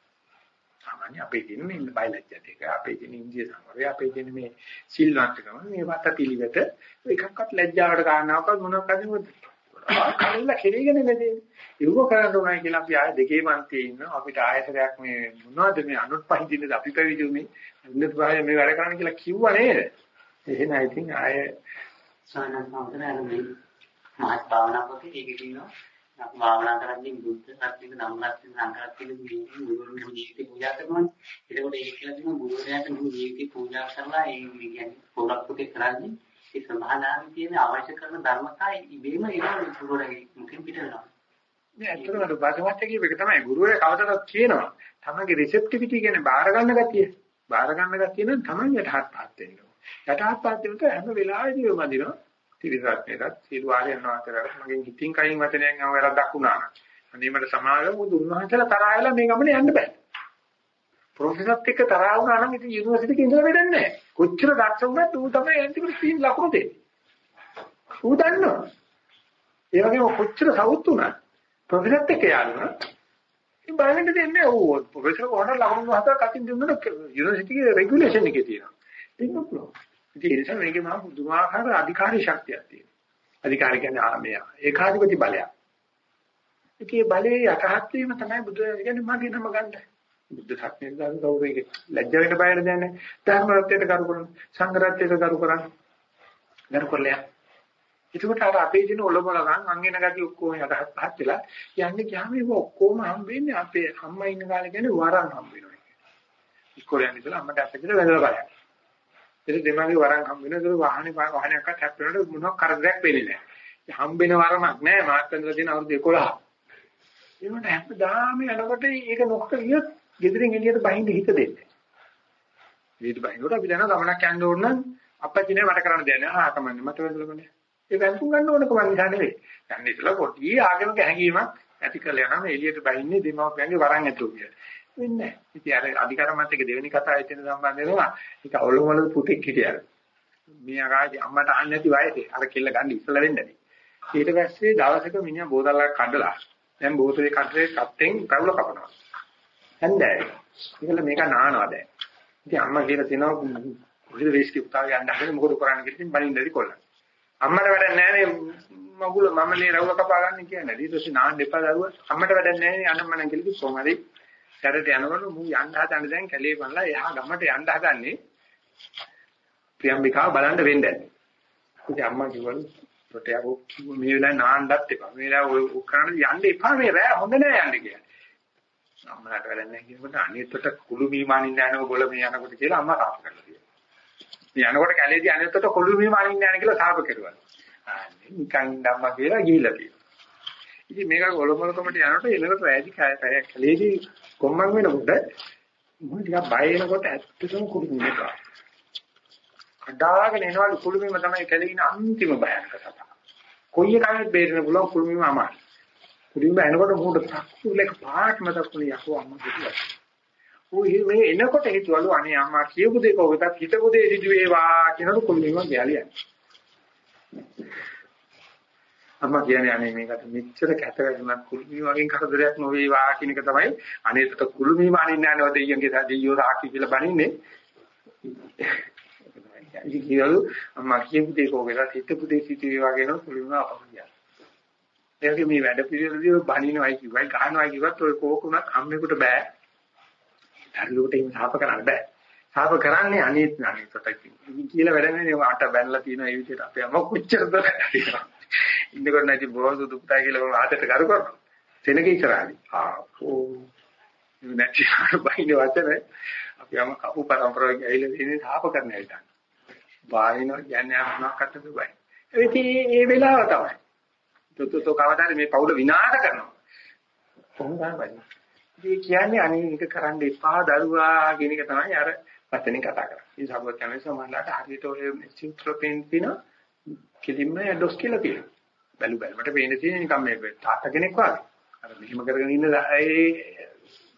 සාමාන්‍ය අපේ තියෙන මේ බයලජ්ජත් එක අපේ තියෙන ඉන්දිය සංවරය අපේ තියෙන මේ සිල්වන්තකම මේ වත පිළිවෙත එකක්වත් ලැජ්ජාවට කාරණාවක් මොනවද නෙවෙයි. කලින්ලා කෙරෙගෙන නැදේ. ඉව කරන්න උනායි කියලා අපි ආය දෙකේ මන්තියේ ඉන්න අපිට ආයතරයක් මේ මොනවද මේ අනුත් පහින්දින්නද අපි පැවිදුනේ ඉන්නත් බාය මේ වැඩ කරන්න කියලා කිව්වා නේද? එහෙනම් ඉතින් ආය සානන් සම්පතන මාත් භාවනා කරද්දී ඒක කියනවා අපි භාවනා කරද්දී බුද්ධ සත්‍යික නම්වත් සංකල්ප කියන ගුරුතුමෝ ජීවිතේ පූජා කරනවා. ඒකෝට ඒක කියලා තියෙනවා ගුරුවරයාට මුළු ජීවිතේ පූජා කරලා ඒ කියන්නේ පොරක් පුතේ කරන්නේ ඒ සමාදානයේ තියෙන අවශ්‍ය කරන ධර්මතා ඉබේම ඒවා ගුරුවරයාගේ මුඛෙන් පිට වෙනවා. මේ ඇත්තටම බසමත් කියප එක තමයි ගුරුවරයා කවදාවත් කියනවා. තමන්ගේ රිසෙප්ටිවිටි කියන්නේ බාර ගන්න ගතිය. බාර ගන්න ගතිය නම් තමන් යටහත් පාත් වෙන්න ඕන. යටහත් පාත් වෙනකොට හැම වෙලාවෙදීම වදිනවා. ත්‍රිවිධාත්මයටත් සීල ආර්යයන් වහන්සේලාට මගෙන් හිතින් කයින් වචනයෙන් යම වැරද්දක් වුණා නම්. අනේ මට සමාවෙ මොකද උන්වහන්සේලා තරහ වෙලා මේ ගමනේ යන්න බෑ. ප්‍රොෆෙසර්ත් එක්ක තරහ වුණා නම් ඉතින් යුනිවර්සිටි එකේ ඉඳලා වැඩක් නැහැ. කොච්චර දක්ෂ වුණත් ඌ තමයි ඇන්ටිබියොටික් තීන් ලකුණු දෙන්නේ. ඌ දන්නවා. ඒ වගේම කොච්චර සවුත් වුණත් ප්‍රොෆෙසර්ත් එක්ක යාළුවා ඉතින් බලන්න දෙන්නේ ඌ ප්‍රොෆෙසර් කොහොමද ලකුණු හතක් අතින් දුන්නොත් යුනිවර්සිටි එකේ රෙගියුලේෂන් එකේ තියෙනවා. ඒක පුළුවන්. ඉතින් ඒ නිසා මේකේ මහා පුදුමාකාර අධිකාරී ශක්තියක් තියෙනවා. අධිකාරී කියන්නේ ආමය. ඒකාධිපති බලයක්. ඒකේ බලයේ යටහත් වීම තමයි බුදුරජාණන් කියන්නේ මගේ නම ගන්න. බුද්ධ ශක්තිය දාන කවුරුගේ ලැජ්ජ වෙන්න බය නැහැ. ධර්ම රත්නයට කරු කරන, සංඝ රත්නයට කරු කරන. කරු කරලා. ඒකට අර අපේ දින ඔලොමල ගන්න අංගින ගතිය ඔක්කොම යටහත් පහත් වෙලා යන්නේ ගියාම ඒක ඔක්කොම හම්බෙන්නේ අපේ අම්මා ඉන්න කාලේ කියන්නේ වරන් හම්බ වෙනවා. ඉස්කෝලේ යන ඉතලා අම්මට අපිට වැදලා බලයක්. ඒක දෙමාගේ වරන් හම්බ වෙනවා. ඒක වාහනේ වාහනයක්වත් හැප්පෙනකොට මොනවක් කරදරයක් වෙන්නේ නැහැ. හම්බෙන වරමක් නැහැ. මාත් වෙනදලා තියෙන අවුරුදු 11. ඒකට හැමදාම යනකොට ඒක නොකට ගියොත් ගෙදරින් එළියට බහින්න හිත දෙන්නේ. ඊට බහිනකොට අපි දැන ගමනක් යන්න ඕන නම් අපච්චි නේ මට කරන්න දෙන්නේ. ආ කමන්නේ මට වෙන්නලකනේ. ඒක අන්තුම් ගන්න ඕන කම නිසා නෙවෙයි. යන්නේ ඉතලා පොඩි ආගමක හැඟීමක් ඇති කරලා යනම එළියට බහින්නේ දෙමාපියන්ගේ වරන් ඇතුළු කියලා. වෙන්නේ නැහැ. ඉතින් අර අධිකාරමත් එක්ක දෙවෙනි කතාවේ තියෙන සම්බන්ධය නෝනා. ඒක ඔලොමල පුතෙක් හිටියා. මේ අරාජි අම්මට අහන්න නැති වයසේ අර කෙල්ල ගන්න ඉස්සලා වෙන්නේ. ඊට පස්සේ දවසක මිනිහා බෝතලයක් කඩලා දැන් බෝතලේ කඩේ කත්තෙන් පැවුල කපනවා. හන්දෑයි. ඒකල මේක නානවා දැන්. ඉතින් අම්මා කියලා තිනවා කොහෙද වේස්ටි පුතාගේ යන්න හදන්නේ මොකද කරන්නේ කියලා ඉතින් බලින්දරි කොල්ලන්. අම්මට වැඩක් නැහැ නේ මගුල මම නේ රවුල කපා ගන්න කියන්නේ. ඊට පස්සේ නාන්න එපා දරුවා. අම්මට වැඩක් නැහැ නේ අනම්මන කියලා කිව්වොම හරි. සැරට යනකොට මූ යන්න හදන දැන් කැලේ බලලා එහා ගමට යන්න හදන්නේ. ප්‍රියම්බිකාව බලන්න වෙන්නේ. ඉතින් අම්මා කිව්වලු රොටයක් මේ වෙලාවේ නාන්නත් එපා. මේ වෙලාවේ ඔය උකරන යන්න එපා මේ රෑ හොඳ නෑ යන්න කියලා. අම්මලාට වැඩක් නැහැ කියනකොට අනිත්තට කුළු මීමානින් යනකො ගොල මේ යනකොට කියලා අම්මා සාප කරලා තියෙනවා. මේ යනකොට කැලේදී අනිත්තට කුළු මීමානින් යන කියලා සාප කෙරුවා. ආන්නේ නිකන් ධම්ම කියලා ගිහිල්ලා තියෙනවා. ඉතින් මේක ගොලමලකමට යනකොට එනකොට රැදි කැලේදී කොම්මන් වෙනකොට මොන ටිකක් බය වෙනකොට ඇත්තටම කුළු මීමක. කඩාගෙන එනවලු කුළු මීම තමයි කැලේ ඉන්න අන්තිම භයානක සතා. කොයි එකකට බේරෙන්න පුළුවන් කුළු මීම අමාරුයි. කුඩින්ම එනකොට මූට සක්කුලක පාට මතකුනේ යකෝ අම්මා කිව්වා. ඌ මේ එනකොට හිතුවලු අනේ අම්මා කියපු දේ කොහෙද හිතපු දේ සිදු වේවා කියනකොට කුල්ලිම ගියලියන්නේ. අම්මා කියන්නේ අනේ මේකට මෙච්චර කැත වැදුනක් කුළුමී වගේ කරදරයක් නොවේවා කියන එක තමයි අනේකට කුළුමී මානින්න යනවා දෙයියන්ගේ දෙයියෝ සාකි කියලා බණින්නේ. ඉතින් කියලු අම්මා කියපු දේ කොහෙද හිතපු දේ සිදු වේවා කියනකොට කුළුමී අපහුලියා. ඒකේ මේ වැඩ පිළිවෙලදී බණිනවයි කිව්වයි ගහනවයි කිව්වත් ඔය කෝකුණක් අම්මෙකුට බෑ. දරුවෙකුට එහෙම සාප කරන්න බෑ. සාප කරන්නේ අනිත් අනිත්ට කියලා වැඩ නැහැ අට බැනලා තියෙන ඒ විදිහට අපේ අම්ම කොච්චරද කරන්නේ. ඉන්නකොට නැති බොහෝ දුප්පතා කියලා මම ආතට කරු කරනවා. සෙනග ඉස්සරහදී. ආපෝ. නැති බයින වචන අපි අම්ම කපු පරම්පරාවේ ඇවිල්ලා තියෙන සාප කරන්න හිටන්. බාහිනවා කියන්නේ මොනවාකට දුබයි. ඒ ඒ වෙලාව තමයි. තොතෝ කවදාද මේ පවුල විනාශ කරනවා. කොහොමද බලන්නේ? ඉතින් කියන්නේ අනේ මේක කරන්න එපා දරුවා කියන එක තමයි අර වචනේ කතා කරන්නේ. මේ සම්බොච්චනේ සමානලාට හරියට ඔය සිත්‍රපෙන් පින කිලින්ම ඩොස් කියලා තියෙනවා. බැලු බැලමට පේන තියෙන නිකන් මේ තාත්තා කෙනෙක් වගේ. අර මෙහිම කරගෙන ඉන්න ඒ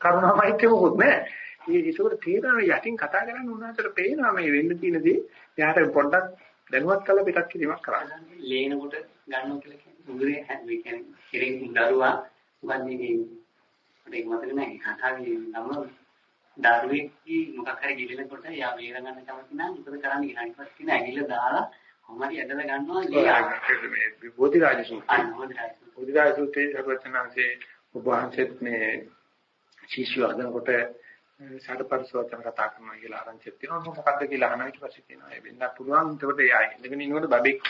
කරුණාමයිත් මොකුත් නැහැ. ඒ ඒකට තේරෙනවා යටින් කතා කරන්න උනාට පේනවා මේ වෙන්න තියෙන දේ. එයාට පොඩ්ඩක් දැනුවත් කළ පිටක් කිරීමක් කරන්න. ලේනකොට ගන්නවා කියලා මුදුනේ මේ කියන්නේ කෙරෙන් දරුවා. වන්නේ මට මතක නැහැ. කතාවේ නම දරුවෙක්ගේ මොකක් හරි ගිලිනකොට යා වේර ගන්න කැමති නම් මොකද කරන්නේ කියලා ඊට පස්සේ කියන ඇගිල්ල දාලා කොහමරි ඇදලා ගන්නවා මේ බෝධිරාජ සූත්‍රය. බෝධිරාජ සූත්‍රයේ. සර්වචනාංශේ වහන්සේත් මේ ශිෂ්‍ය අදනකොට සාඩපරිස වචන කතා කරනවා කියලා ආරංචිත් තියෙනවා මොකක්ද කියලා අහනවා ඊට පස්සේ කියනවා ඒ වෙන්න පුළුවන්. එතකොට එයා ඉඳගෙන ඉන්නකොට බබෙක්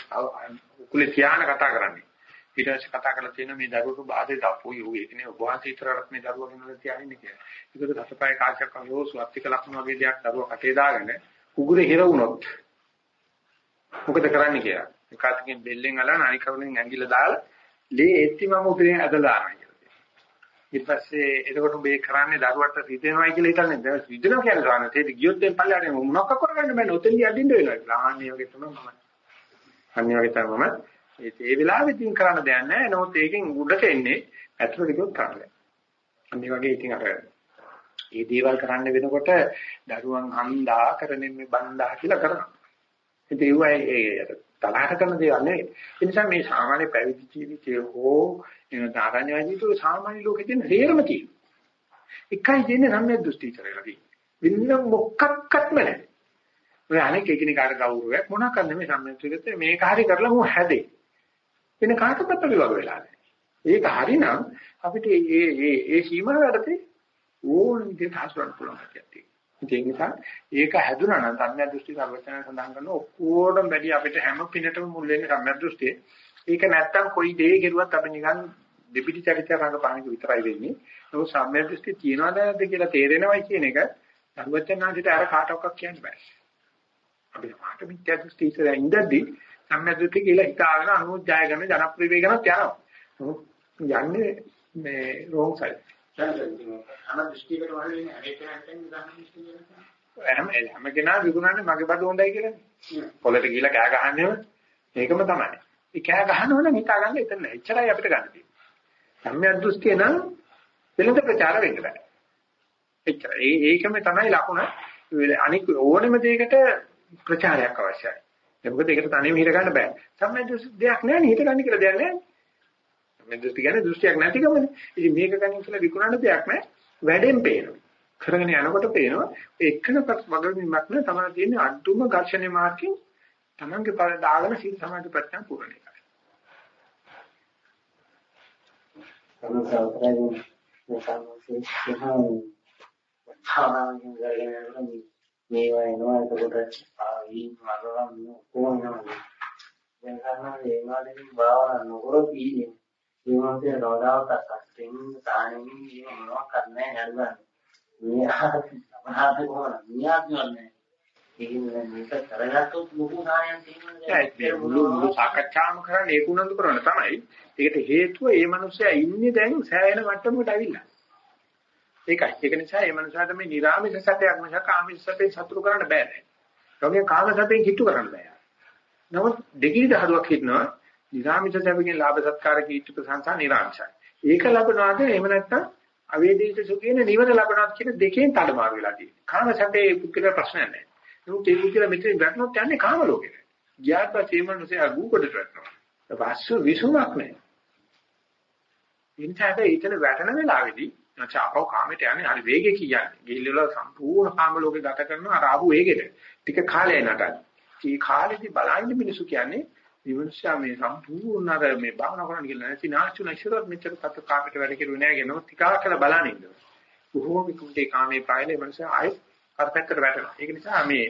උකුලේ තියාන කතා කරන්නේ ඊට පස්සේ කතා කරලා තියෙනවා මේ දරුවෝ බාධේ දපුයි ඌ ඒකනේ ඔබ වහන්සේ ඉතරට මේ දරුවා ගෙනලා තියාගෙන කියලා. ඒකට දසපය කාචක් අරෝ ස්වත්තික ලක්ෂණ වගේ දෙයක් දරුවා කටේ දාගෙන උගුරේ හිර වුණොත් මොකද කරන්නේ කියලා. එකwidehatකින් බෙල්ලෙන් අලන අනික කරුණෙන් ඇඟිල්ල දාලා ලේ එත්තිමම උදේ ඇදලා ආනවා කියලා. ඊට පස්සේ එතකොට මේ කරන්නේ දරුවට රිදෙනවයි කියලා හිතන්නේ. දැන් රිදෙනවා කියන්නේ ගන්න. ඒක ගියොත් දැන් පල්ලයට මොනවක් කරගන්න බෑ. ඔතෙන්දී අදින්න වෙනවා. ගාහන්නේ වගේ තමයි මම. අනිත් වගේ තමයි මම ඒ ඒ වෙලාවෙදී කරන්න දෙයක් නැහැ. නමුත් ඒකෙන් උඩට එන්නේ ඇතුළට ගියොත් කරන්න. අනිත් වගේ ඉතින් අර ඒ දේවල් කරන්න වෙනකොට දරුවන් හන්දා කරන්නේ මේ බන්දා කියලා කරනවා. ඉතින් ඒ තරහ කරන දේවල් නෙවෙයි. ඒ නිසා මේ සාමාන්‍ය පැවිදි ජීවිතය හෝ එන දාරණ්‍ය ජීවිතය සාමාන්‍ය ලෝකෙ තියෙන හේරම තියෙනවා. එකයි තියෙන්නේ සම්‍යක් දෘෂ්ටි කරලා තියෙන්නේ. වෙන මොකක්වත්ම නැහැ. ඔය අනෙක් එකිනෙකාට ගෞරවයක් මොනවා කරන්නේ මේ සම්‍යක් දෘෂ්ටිත් මේක හරි කරලා මෝ හැදේ. වෙන කාටවත් අපි වග වෙලා නැහැ. ඒක හරිනම් අපිට මේ මේ ඒ සීමාව යටතේ ඕන විදිහට හසුරන්න පුළුවන් කතියක් තියෙනවා. ඒ නිසා ඒක හැදුනා නම් සම්‍යක් දෘෂ්ටි සර්වචන සඳහන් කරන ඔක්කොටම වැඩි අපිට හැම පිනටම මුල් වෙන්නේ සම්‍යක් දෘෂ්ටිය. ඒක නැත්තම් කොයි දේ කෙරුවත් අපි නිකන් දෙපිටි චරිතය රඟපානක විතරයි වෙන්නේ. ඒක සම්‍යක් දෘෂ්ටි තියනවද නැද්ද කියලා තේරෙනවයි කියන එක සර්වචනාංශයට අර කාටවත් කියන්න බෑ. අපි මාට මිත්‍යා දෘෂ්ටි ඉස්සරහින් ඉඳද්දි සම්‍යක් දෘෂ්ටි කියලා හිතාගෙන අනුජ්ජය ගන්න ජනප්‍රිය වේගනත් යනවා. යන්නේ මේ රෝං සයිඩ්. හැම කෙනා විකුණන්නේ මගේ බඩු හොඳයි කියලානේ. පොළට ගිහිල්ලා කෑ ගහන්නේම ඒකම තමයි. ඒ කෑ ගහනවනම් හිතා ගන්න එතන නෑ. එච්චරයි අපිට ගන්න තියෙන්නේ. සම්‍යක් දෘෂ්ටිය නම් වෙළඳ ප්‍රචාර වෙන්න බෑ. එච්චර. ඒ ඒකම තමයි ලකුණ. අනික ඕනෙම දෙයකට ප්‍රචාරයක් අවශ්‍යයි. මොකද ඒකට තනියම හිර ගන්න බෑ. සම්‍යක් දෘෂ්ටි දෙයක් නෑ නේ හිත ගන්න කියලා දෙයක් නෑ. මේ දෘෂ්ටි කියන්නේ දෘෂ්ටියක් නැතිකමනේ. ඉතින් මේක ගන්න කියලා විකුණන්න දෙයක් නැහැ. වැඩෙන් පේනවා. කරගෙන යනකොට පේනවා එක්කනකට වගවීමක් නෑ තමයි තියෙන්නේ අඩුම ඝර්ෂණ මාර්ගයෙන් තමන්ගේ පර දාගෙන සීල සමාධි ප්‍රඥා පූර්ණ එකයි. මේවා එනවා. එතකොට ආයි මරණ කොහොමද දැන් ගන්න මේ මාදෙන් භාවනා නොකරොත් ඉන්නේ මේ වගේ රෝදාවට අස්සෙන් තානෙන් මේ මොනවා කරන්නේ නේද මේ අහහත් කොහොමද? නියාඥන්නේ ඒකෙන් මේක කරගත්තොත් ලොකු දානයක් තියෙනවා මුළු මුළු සාකච්ඡාම කරන්නේ ඒක උනන්දු කරන තමයි. ඒකට හේතුව මේ මිනිස්සයා ඉන්නේ දැන් සෑහෙන මට්ටමකට අවිල්ලා ඒකයි ඒක නිසා මේ මිනිසාට මේ නිර්ාමිෂ සත්‍යයක් මිසක ආමිෂ සත්‍යෙන් සතුරු කරන්න බෑ දැන්. ඒගොල්ලෝ කාම සත්‍යෙන් කිට්ටු කරන්න බෑ. නමුත් දෙකී දහරුවක් හිටනවා නිරාමිත සැපකින් ලාභ සත්කාර කීර්ති ප්‍රශංසා නිරාමිෂයි. ඒක ලැබනවාද එහෙම නැත්නම් අවේදිත සුඛේන නිවන ලැබනවාද කියන දෙකෙන් තඩමාරු වෙලා තියෙනවා. කාම සැපේ පුද්ගල ප්‍රශ්නයක් නැහැ. නමුත් ඒ පුද්ගල මෙතන වැටුනොත් යන්නේ කාම ලෝකෙට. ගියාට පස්සේ මනුස්සය අගුකොඩට වැටෙනවා. වාස්සු විසුමක් නැහැ. ඉන්ටර්නෙට් ඒතන වැටෙන වෙලාවේදී නැචාපව කාමයට යන්නේ හරි වේගෙ කියන්නේ. ගිහිල්ලා සම්පූර්ණ කාම ලෝකේ ගත කරනවා අර ආපු වේගෙට. ටික කාලයක් නටන. මේ කාලෙදි බලන්නේ මිනිසු කියන්නේ විමර්ශා මේ සම්පූර්ණ අර මේ භාවනා කරන්න කියලා නැති නාස්තු නැෂරත් මෙච්චර තත් කාමයට වැඩ කෙරුවේ නෑ කියනවා ටිකා කියලා බලන්න ඉන්නවා. බොහෝ විකුණේ කාමේ පායලේ මනස ආයෙත් අර්ථයකට වැටෙනවා. ඒක නිසා මේ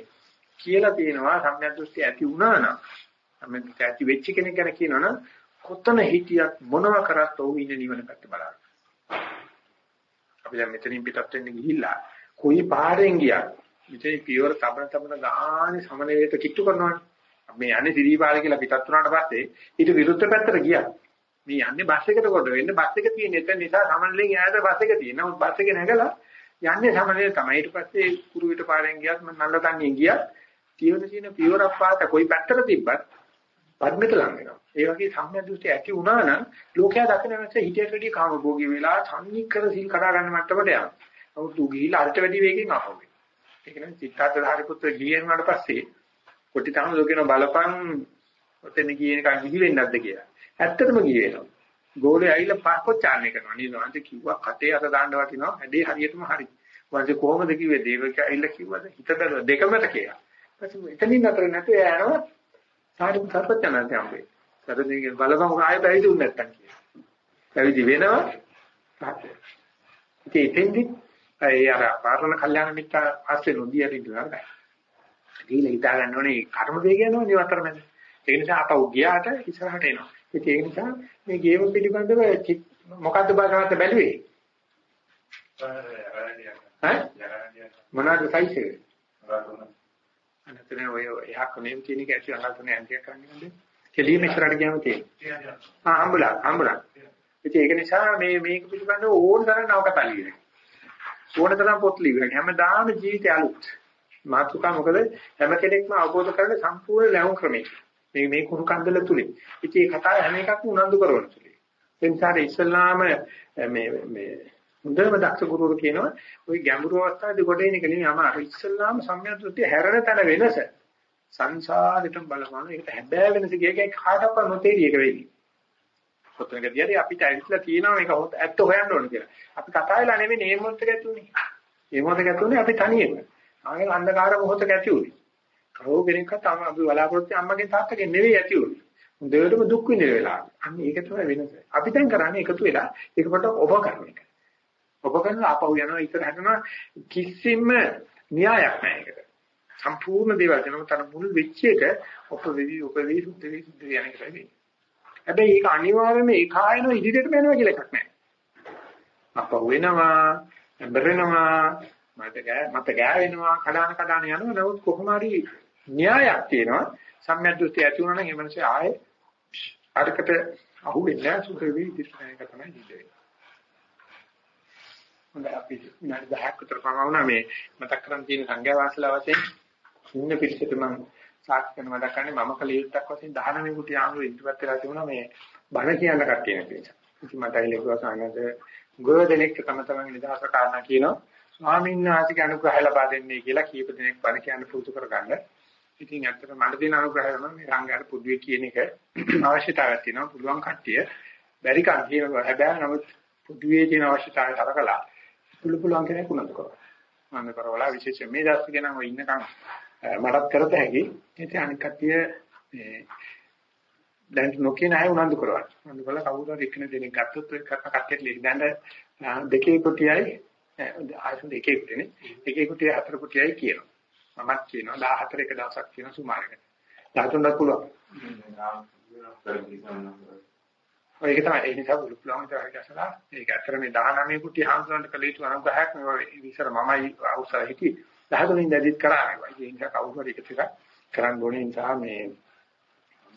කියලා තියෙනවා සම්‍යක් දෘෂ්ටි ඇති වුණා නම් සම්‍යක් දෘෂ්ටි ඇති වෙච්ච කෙනෙක් ගැන කියනවනම් කොතන හිටියත් මොනව කරත් ඔහු ඉන්නේ නිවන පැත්ත බලන්න. අපි දැන් මෙතනින් පිටත් වෙන්න ගිහිල්ලා කොයි පාරෙන් ගියත් මෙතන පියවර තබන තබන ගානේ සමනලයට කිට්ටු කරනවානේ. මේ යන්නේ දිවිපාල කියලා පිටත් වුණාට පස්සේ ඊට විරුද්ධ පැත්තට ගියා. මේ යන්නේ බස් එකට කොට වෙන්නේ බස් එක තියෙන එතන නිසා සමනලෙන් ඈත බස් එක තියෙනවා. නමුත් බස් එක නැගලා යන්නේ සමනලේ තමයි. ඊට පස්සේ කුරුවිට පාරෙන් ගියත් මම නල්ලතන්නේ ගියා. තියෙන තියෙන පියවරක් පාත කොයි පැත්තට තිබ්බත් පද්මෙට ලං වෙනවා. ඒ වගේ සම්‍යක් දෘෂ්ටි ඇති වුණා නම් ලෝකයා දකින නැත්නම් හිතේට වැඩි කාම භෝගී වෙලා සම්නික්කර සීල් කඩා ගන්න මට්ටමට යනවා. නමුත් ඌ ගිහිල්ලා අල්ට වැඩි වේගෙන් ආපහු එනවා. ඒක නම් සිතාර්ථ ධාරිපුත්‍ර ගිහින් වුණාට පස්සේ කොටි තම ලෝකේන බලපං ඔතන ගියේ නිකන් ගිහි වෙන්නක්ද කියලා. ඇත්තටම ගිහි වෙනවා. ගෝලේ ඇවිල්ලා පාස්පොච්චාරණය කරනවා. නේද? අන්ත කිව්වා කටේ අත දාන්න වටිනවා. හැඩේ හරියටම හරි. වාසේ කොහොමද කිව්වේ දේවක ඇවිල්ලා කිව්වද? හිත බැලුවා දෙකමද කියලා. ඊපස්සේ එතනින් අතර නැතුව යනවා. සාරිපු සර්පඥාන්ත හම්බේ. සරදීගේ බලපං ආයෙ පැවිදි වුණ නැත්තම් කියලා. පැවිදි වෙනවා. ඉතින් එතෙන්දි ඒ අර පාරණ කල්යාණ මිත්‍ර ආශ්‍රය නොදී හරි ඉඳලා දීලා හිතා ගන්න ඕනේ කර්ම වේ කියනවා නේ අතරමැද. ඒ නිසා අපව ගියාට ඉස්සරහට එනවා. ඒ නිසා මේ ගේම පිළිබඳව මොකද්ද බාගමත් බැලුවේ? ඈ මොනවාද සයිස් එක? අනතරේ ඔය එහක් නෙම් කියන එක ඇතුළේ අහල්තනේ ඇන්ටියක් කරන්නේ නැද්ද? කෙලිම ඉස්සරහට ගියාම තියෙනවා. ආ අම්බුලා අම්බුලා. ඉතින් ඒක නිසා මේ මේක පිළිබඳව ඕන තරම් නවකතා ලියන. ඕන තරම් පොත් ලියන. හැමදාම ජීවිතය අලුත්. මාතෘකා මොකද හැම කෙනෙක්ම අවබෝධ කරගන්න සම්පූර්ණ ලැබුම් ක්‍රමයක. මේ මේ කුණු කන්දල තුලින්. ඉතින් මේ කතාව හැම එකක්ම උනන්දු කරවන තුලින්. ඒ නිසා ඉස්ලාම මේ මේ හොඳම දක්ෂ ගුරුවරු කියනවා ওই ගැඹුරු අවස්ථාවේදී කොට එන එක නෙමෙයි අමාරු. ඉස්සල්ලාම සම්මියද්ෘතිය හැරෙන තැන වෙනස. සංසාරෙටම බලපාන ඒකට හැබෑ වෙනස කියකේ කාටවත් නොතේරි එක වෙන්නේ. කොතනකදීදී අපිට ඇවිත්ලා තියෙනවා මේක හොත් ඇත්ත හොයන්න ඕන කියලා. අපි කතා වෙලා නෙමෙයි මේ මොහොතක ඇතුනේ. මේ මොහොතක ඇතුනේ අපි තනියම. ආයෙ අන්ධකාර මොහොතක ඇති උනේ. කවෝ කෙනෙක්වත් අපි බලාපොරොත්තු අම්මගෙන් තාත්තගෙන් නෙවෙයි ඇති උනේ. හොඳටම දුක් විඳින වෙලාව. අන්න ඒක තමයි වෙනස. අපි දැන් කරන්නේ එකතු වෙලා ඒකට ඔබ කරන එක. ඔබ කරන ආපහු යනවා ඉතර හදනවා කිසිම න්‍යායක් නැහැ ඒකට. සම්පූර්ණ දේවල් කරනවා තර මුල් වෙච්ච එක උපවේවි උපවේවි සුද්ධ වේ සුද්ධ වේ යන එකයි වෙන්නේ. හැබැයි ඒක අනිවාර්යයෙන්ම ඒකායන ඉදිරියටම යනවා කියලා එකක් නැහැ. අප වෙනවා, බරෙනවා, මට ගෑ මට ගෑ වෙනවා, කඩාන කඩාන යනවා. නමුත් කොහොම හරි න්‍යායක් තියෙනවා. සම්‍යක් දෘෂ්ටි ඇති වුණා නම් ඒ මනසේ ආයේ අරකට අහුවෙන්නේ නැහැ සුඛ වේ ඉදිරියට යන එක තමයි ජීවිතේ. හොඳයි අපි විනාඩි 10ක් විතර පමණ මේ මතක් කරන් තියෙන සංඝයා වහන්සේලා වශයෙන් ඉන්න පිළිසෙට මම සාක්ෂි කරන මතක් කරන්නේ මම කල යුත්තක් වශයෙන් 19 කුටි ආමරු ඉදිරිපත් වෙලා තිබුණා මේ බණ කියන්න කට්ටිය නැති නිසා. ඉතින් මට අයිලේ සානද ගොඩනෙක් තම තමන්ගේ නිදහස කාරණා කියනවා. ස්වාමීන් වහන්සේගේ අනුග්‍රහය ලබා දෙන්නේ කියලා කීප දෙනෙක් බණ කියන්න පුරුදු කරගන්න. ඉතින් ඇත්තට මට දෙන අනුග්‍රහය තමයි මේ සංඝයාට පුදුවේ කියන එක අවශ්‍යතාවයක් තියෙනවා. පුළුවන් කට්ටිය බැරි කන් කියනවා. හැබැයි නමුත් පුදුවේ තියෙන අවශ්‍යතාවය තරකලා පුළු පුළුවන් කෙනෙක් උනන්දු කරනවා. උනන්දු කරවලා විශේෂයෙන් මේ දැස්ස ගැන ඔය ඉන්නකම් මටත් කරත හැකි. ඉතින් අනිත් කට්ටිය මේ දැන් නොකියන අය උනන්දු කරවන්න. උනන්දු කළා කවුරු හරි එක්කෙනෙක් දෙනෙක් ගත්තොත් ඔය කරන කට්ටියට ලියන්න දැන් දෙකේ කොටියයි ආයතන දෙකේ කොටිනේ. එකේ කොටිය හතර කොටියයි කියනවා. මමත් කියනවා 14 එක දවසක් කියන සුමාරකට. 13ක් පුළුවන්. ඔය ඒක තමයි ඒ නිසා බුදු පුලුවන් විතර හරියසලා ඒක ඇත්තට මේ 19 කුටි හාමුදුරන්ට කළ යුතු අනුග්‍රහයක් මේ විසර මමයි අවසර හිටි 13 ඉඳිත් කරානේ. ඒ නිසා කවුරු හරි එකතු කරන්න ඕනේ නිසා මේ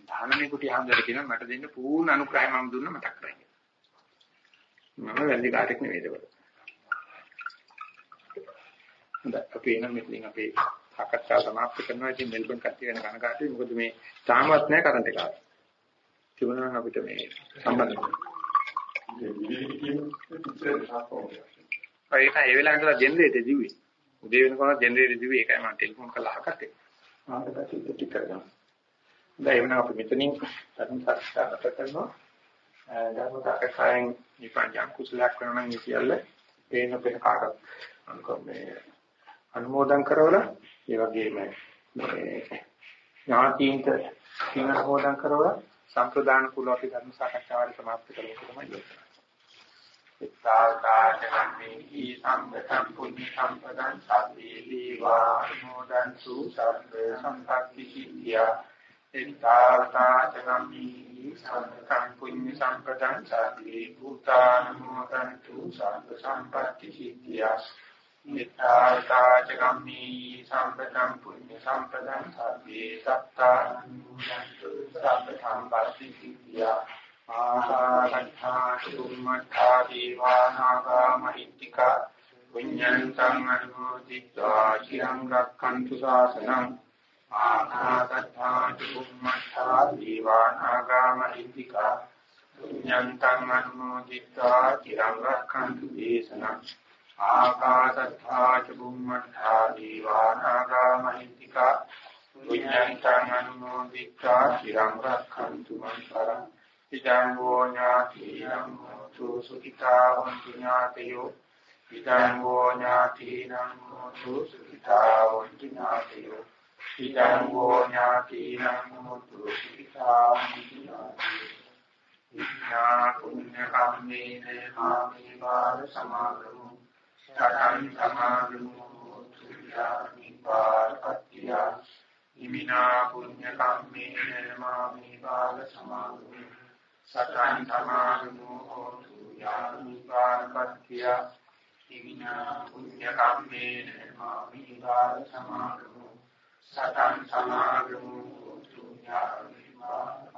19 කුටි හාමුදුරට කියන මට දෙන්න පූර්ණ අනුග්‍රහය මම දුන්න මතක් කරගන්න. මම වැරදි කාටෙක් නෙවෙයි ඒක. හොඳයි අපි එනම් මෙතනින් අපේ සාකච්ඡාව සමාප්ත කරනවා. ඉතින් මෙල්බන් කට්ටිය ගැන කනගාටුයි. මොකද මේ තාමත් නැහැ කරන්ට් එක ආවේ. තිබුණා නම් අපිට මේ සම්බන්ධ ඒක ඒ වෙලාවට ජෙනරේටර් දිව්වේ. උදේ වෙනකොට ජෙනරේටර් දිව්වේ ඒකයි මම ටෙලිෆෝන් කරලා අහකට. ආයෙත් පස්සේ ටික කරගන්න. දැන් එවනම් අපි මෙතනින් ධර්ම සාකච්ඡා කරනවා. ධර්ම සාකච්ඡාවෙන් නිපංජම් කුසලයක් කරනවා නම් සියල්ල පේන පේන කාටත් අනුකම්පේ අනුමෝදන් කරවලා ඒ වගේම මේ ඥාතීන්ට සිංහ අනුමෝදන් කරවලා සම්ප්‍රදාන කුල අපි ධර්ම සාකච්ඡාවට සමාප්ත කරමු තමයි යෝජනා. ඉත්තාකාචනම්මේ සම්පතම් පුඤ්ඤ සම්පදං සබ්බේ දීවා මොදන්තු සබ්බ සම්පත්ති සිද්ධියා ඉත්තාකාචනම්මේ සම්පතම් පුඤ්ඤ සම්පදං සබ්බේ භූතාන මොදන්තු සබ්බ සම්පත්ති සිද්ධියා මෙත්තාච කම්මී සම්පතං පුඤ්ඤ සම්පතං සබ්බේ සත්තානුසන්තු සබ්බ සම්පatti සිද්ධා ආසාරණා සුම්මඨා දීවානාගා මහිත්‍තික පුඤ්ඤන්තං අනුමෝදිत्वा চিරං රක්ඛන්තු ශාසනං ආසාරණා සුම්මඨා දීවානාගා මහිත්‍තික පුඤ්ඤන්තං අනුමෝදිत्वा চিරං රක්ඛන්තු දේශනං ආකාශත්තා ච බුම්මත්තා දීවානාගා මහිත්‍තිකා පුඤ්ඤං අනුමෝදිතා চিරං රක්ඛන්තු මං පරං ඉදං වූ ඥාතිනම් හෝතු සුඛිතා වന്തു ඥාතයෝ ඉදං වූ ඥාතිනම් හෝතු සුඛිතා වന്തു ඥාතයෝ ඉදං වූ ඥාතිනම් හෝතු සුඛිතා වന്തു ඥාතයෝ විඥා පුඤ්ඤ කම්මේන මාමේ වාර සමාදෝ තකං සමාධිමෝතු යාපිපාපත්තිය ඉමිනා පුඤ්ඤ කම්මේන මාමේ බාල සමාධි සතං සමාධිමෝතු යාපිපාපත්තිය ඉමිනා පුඤ්ඤ කම්මේන මාමේ බාල සමාධි සතං සමාධිමෝතු යාපිපාපත්තිය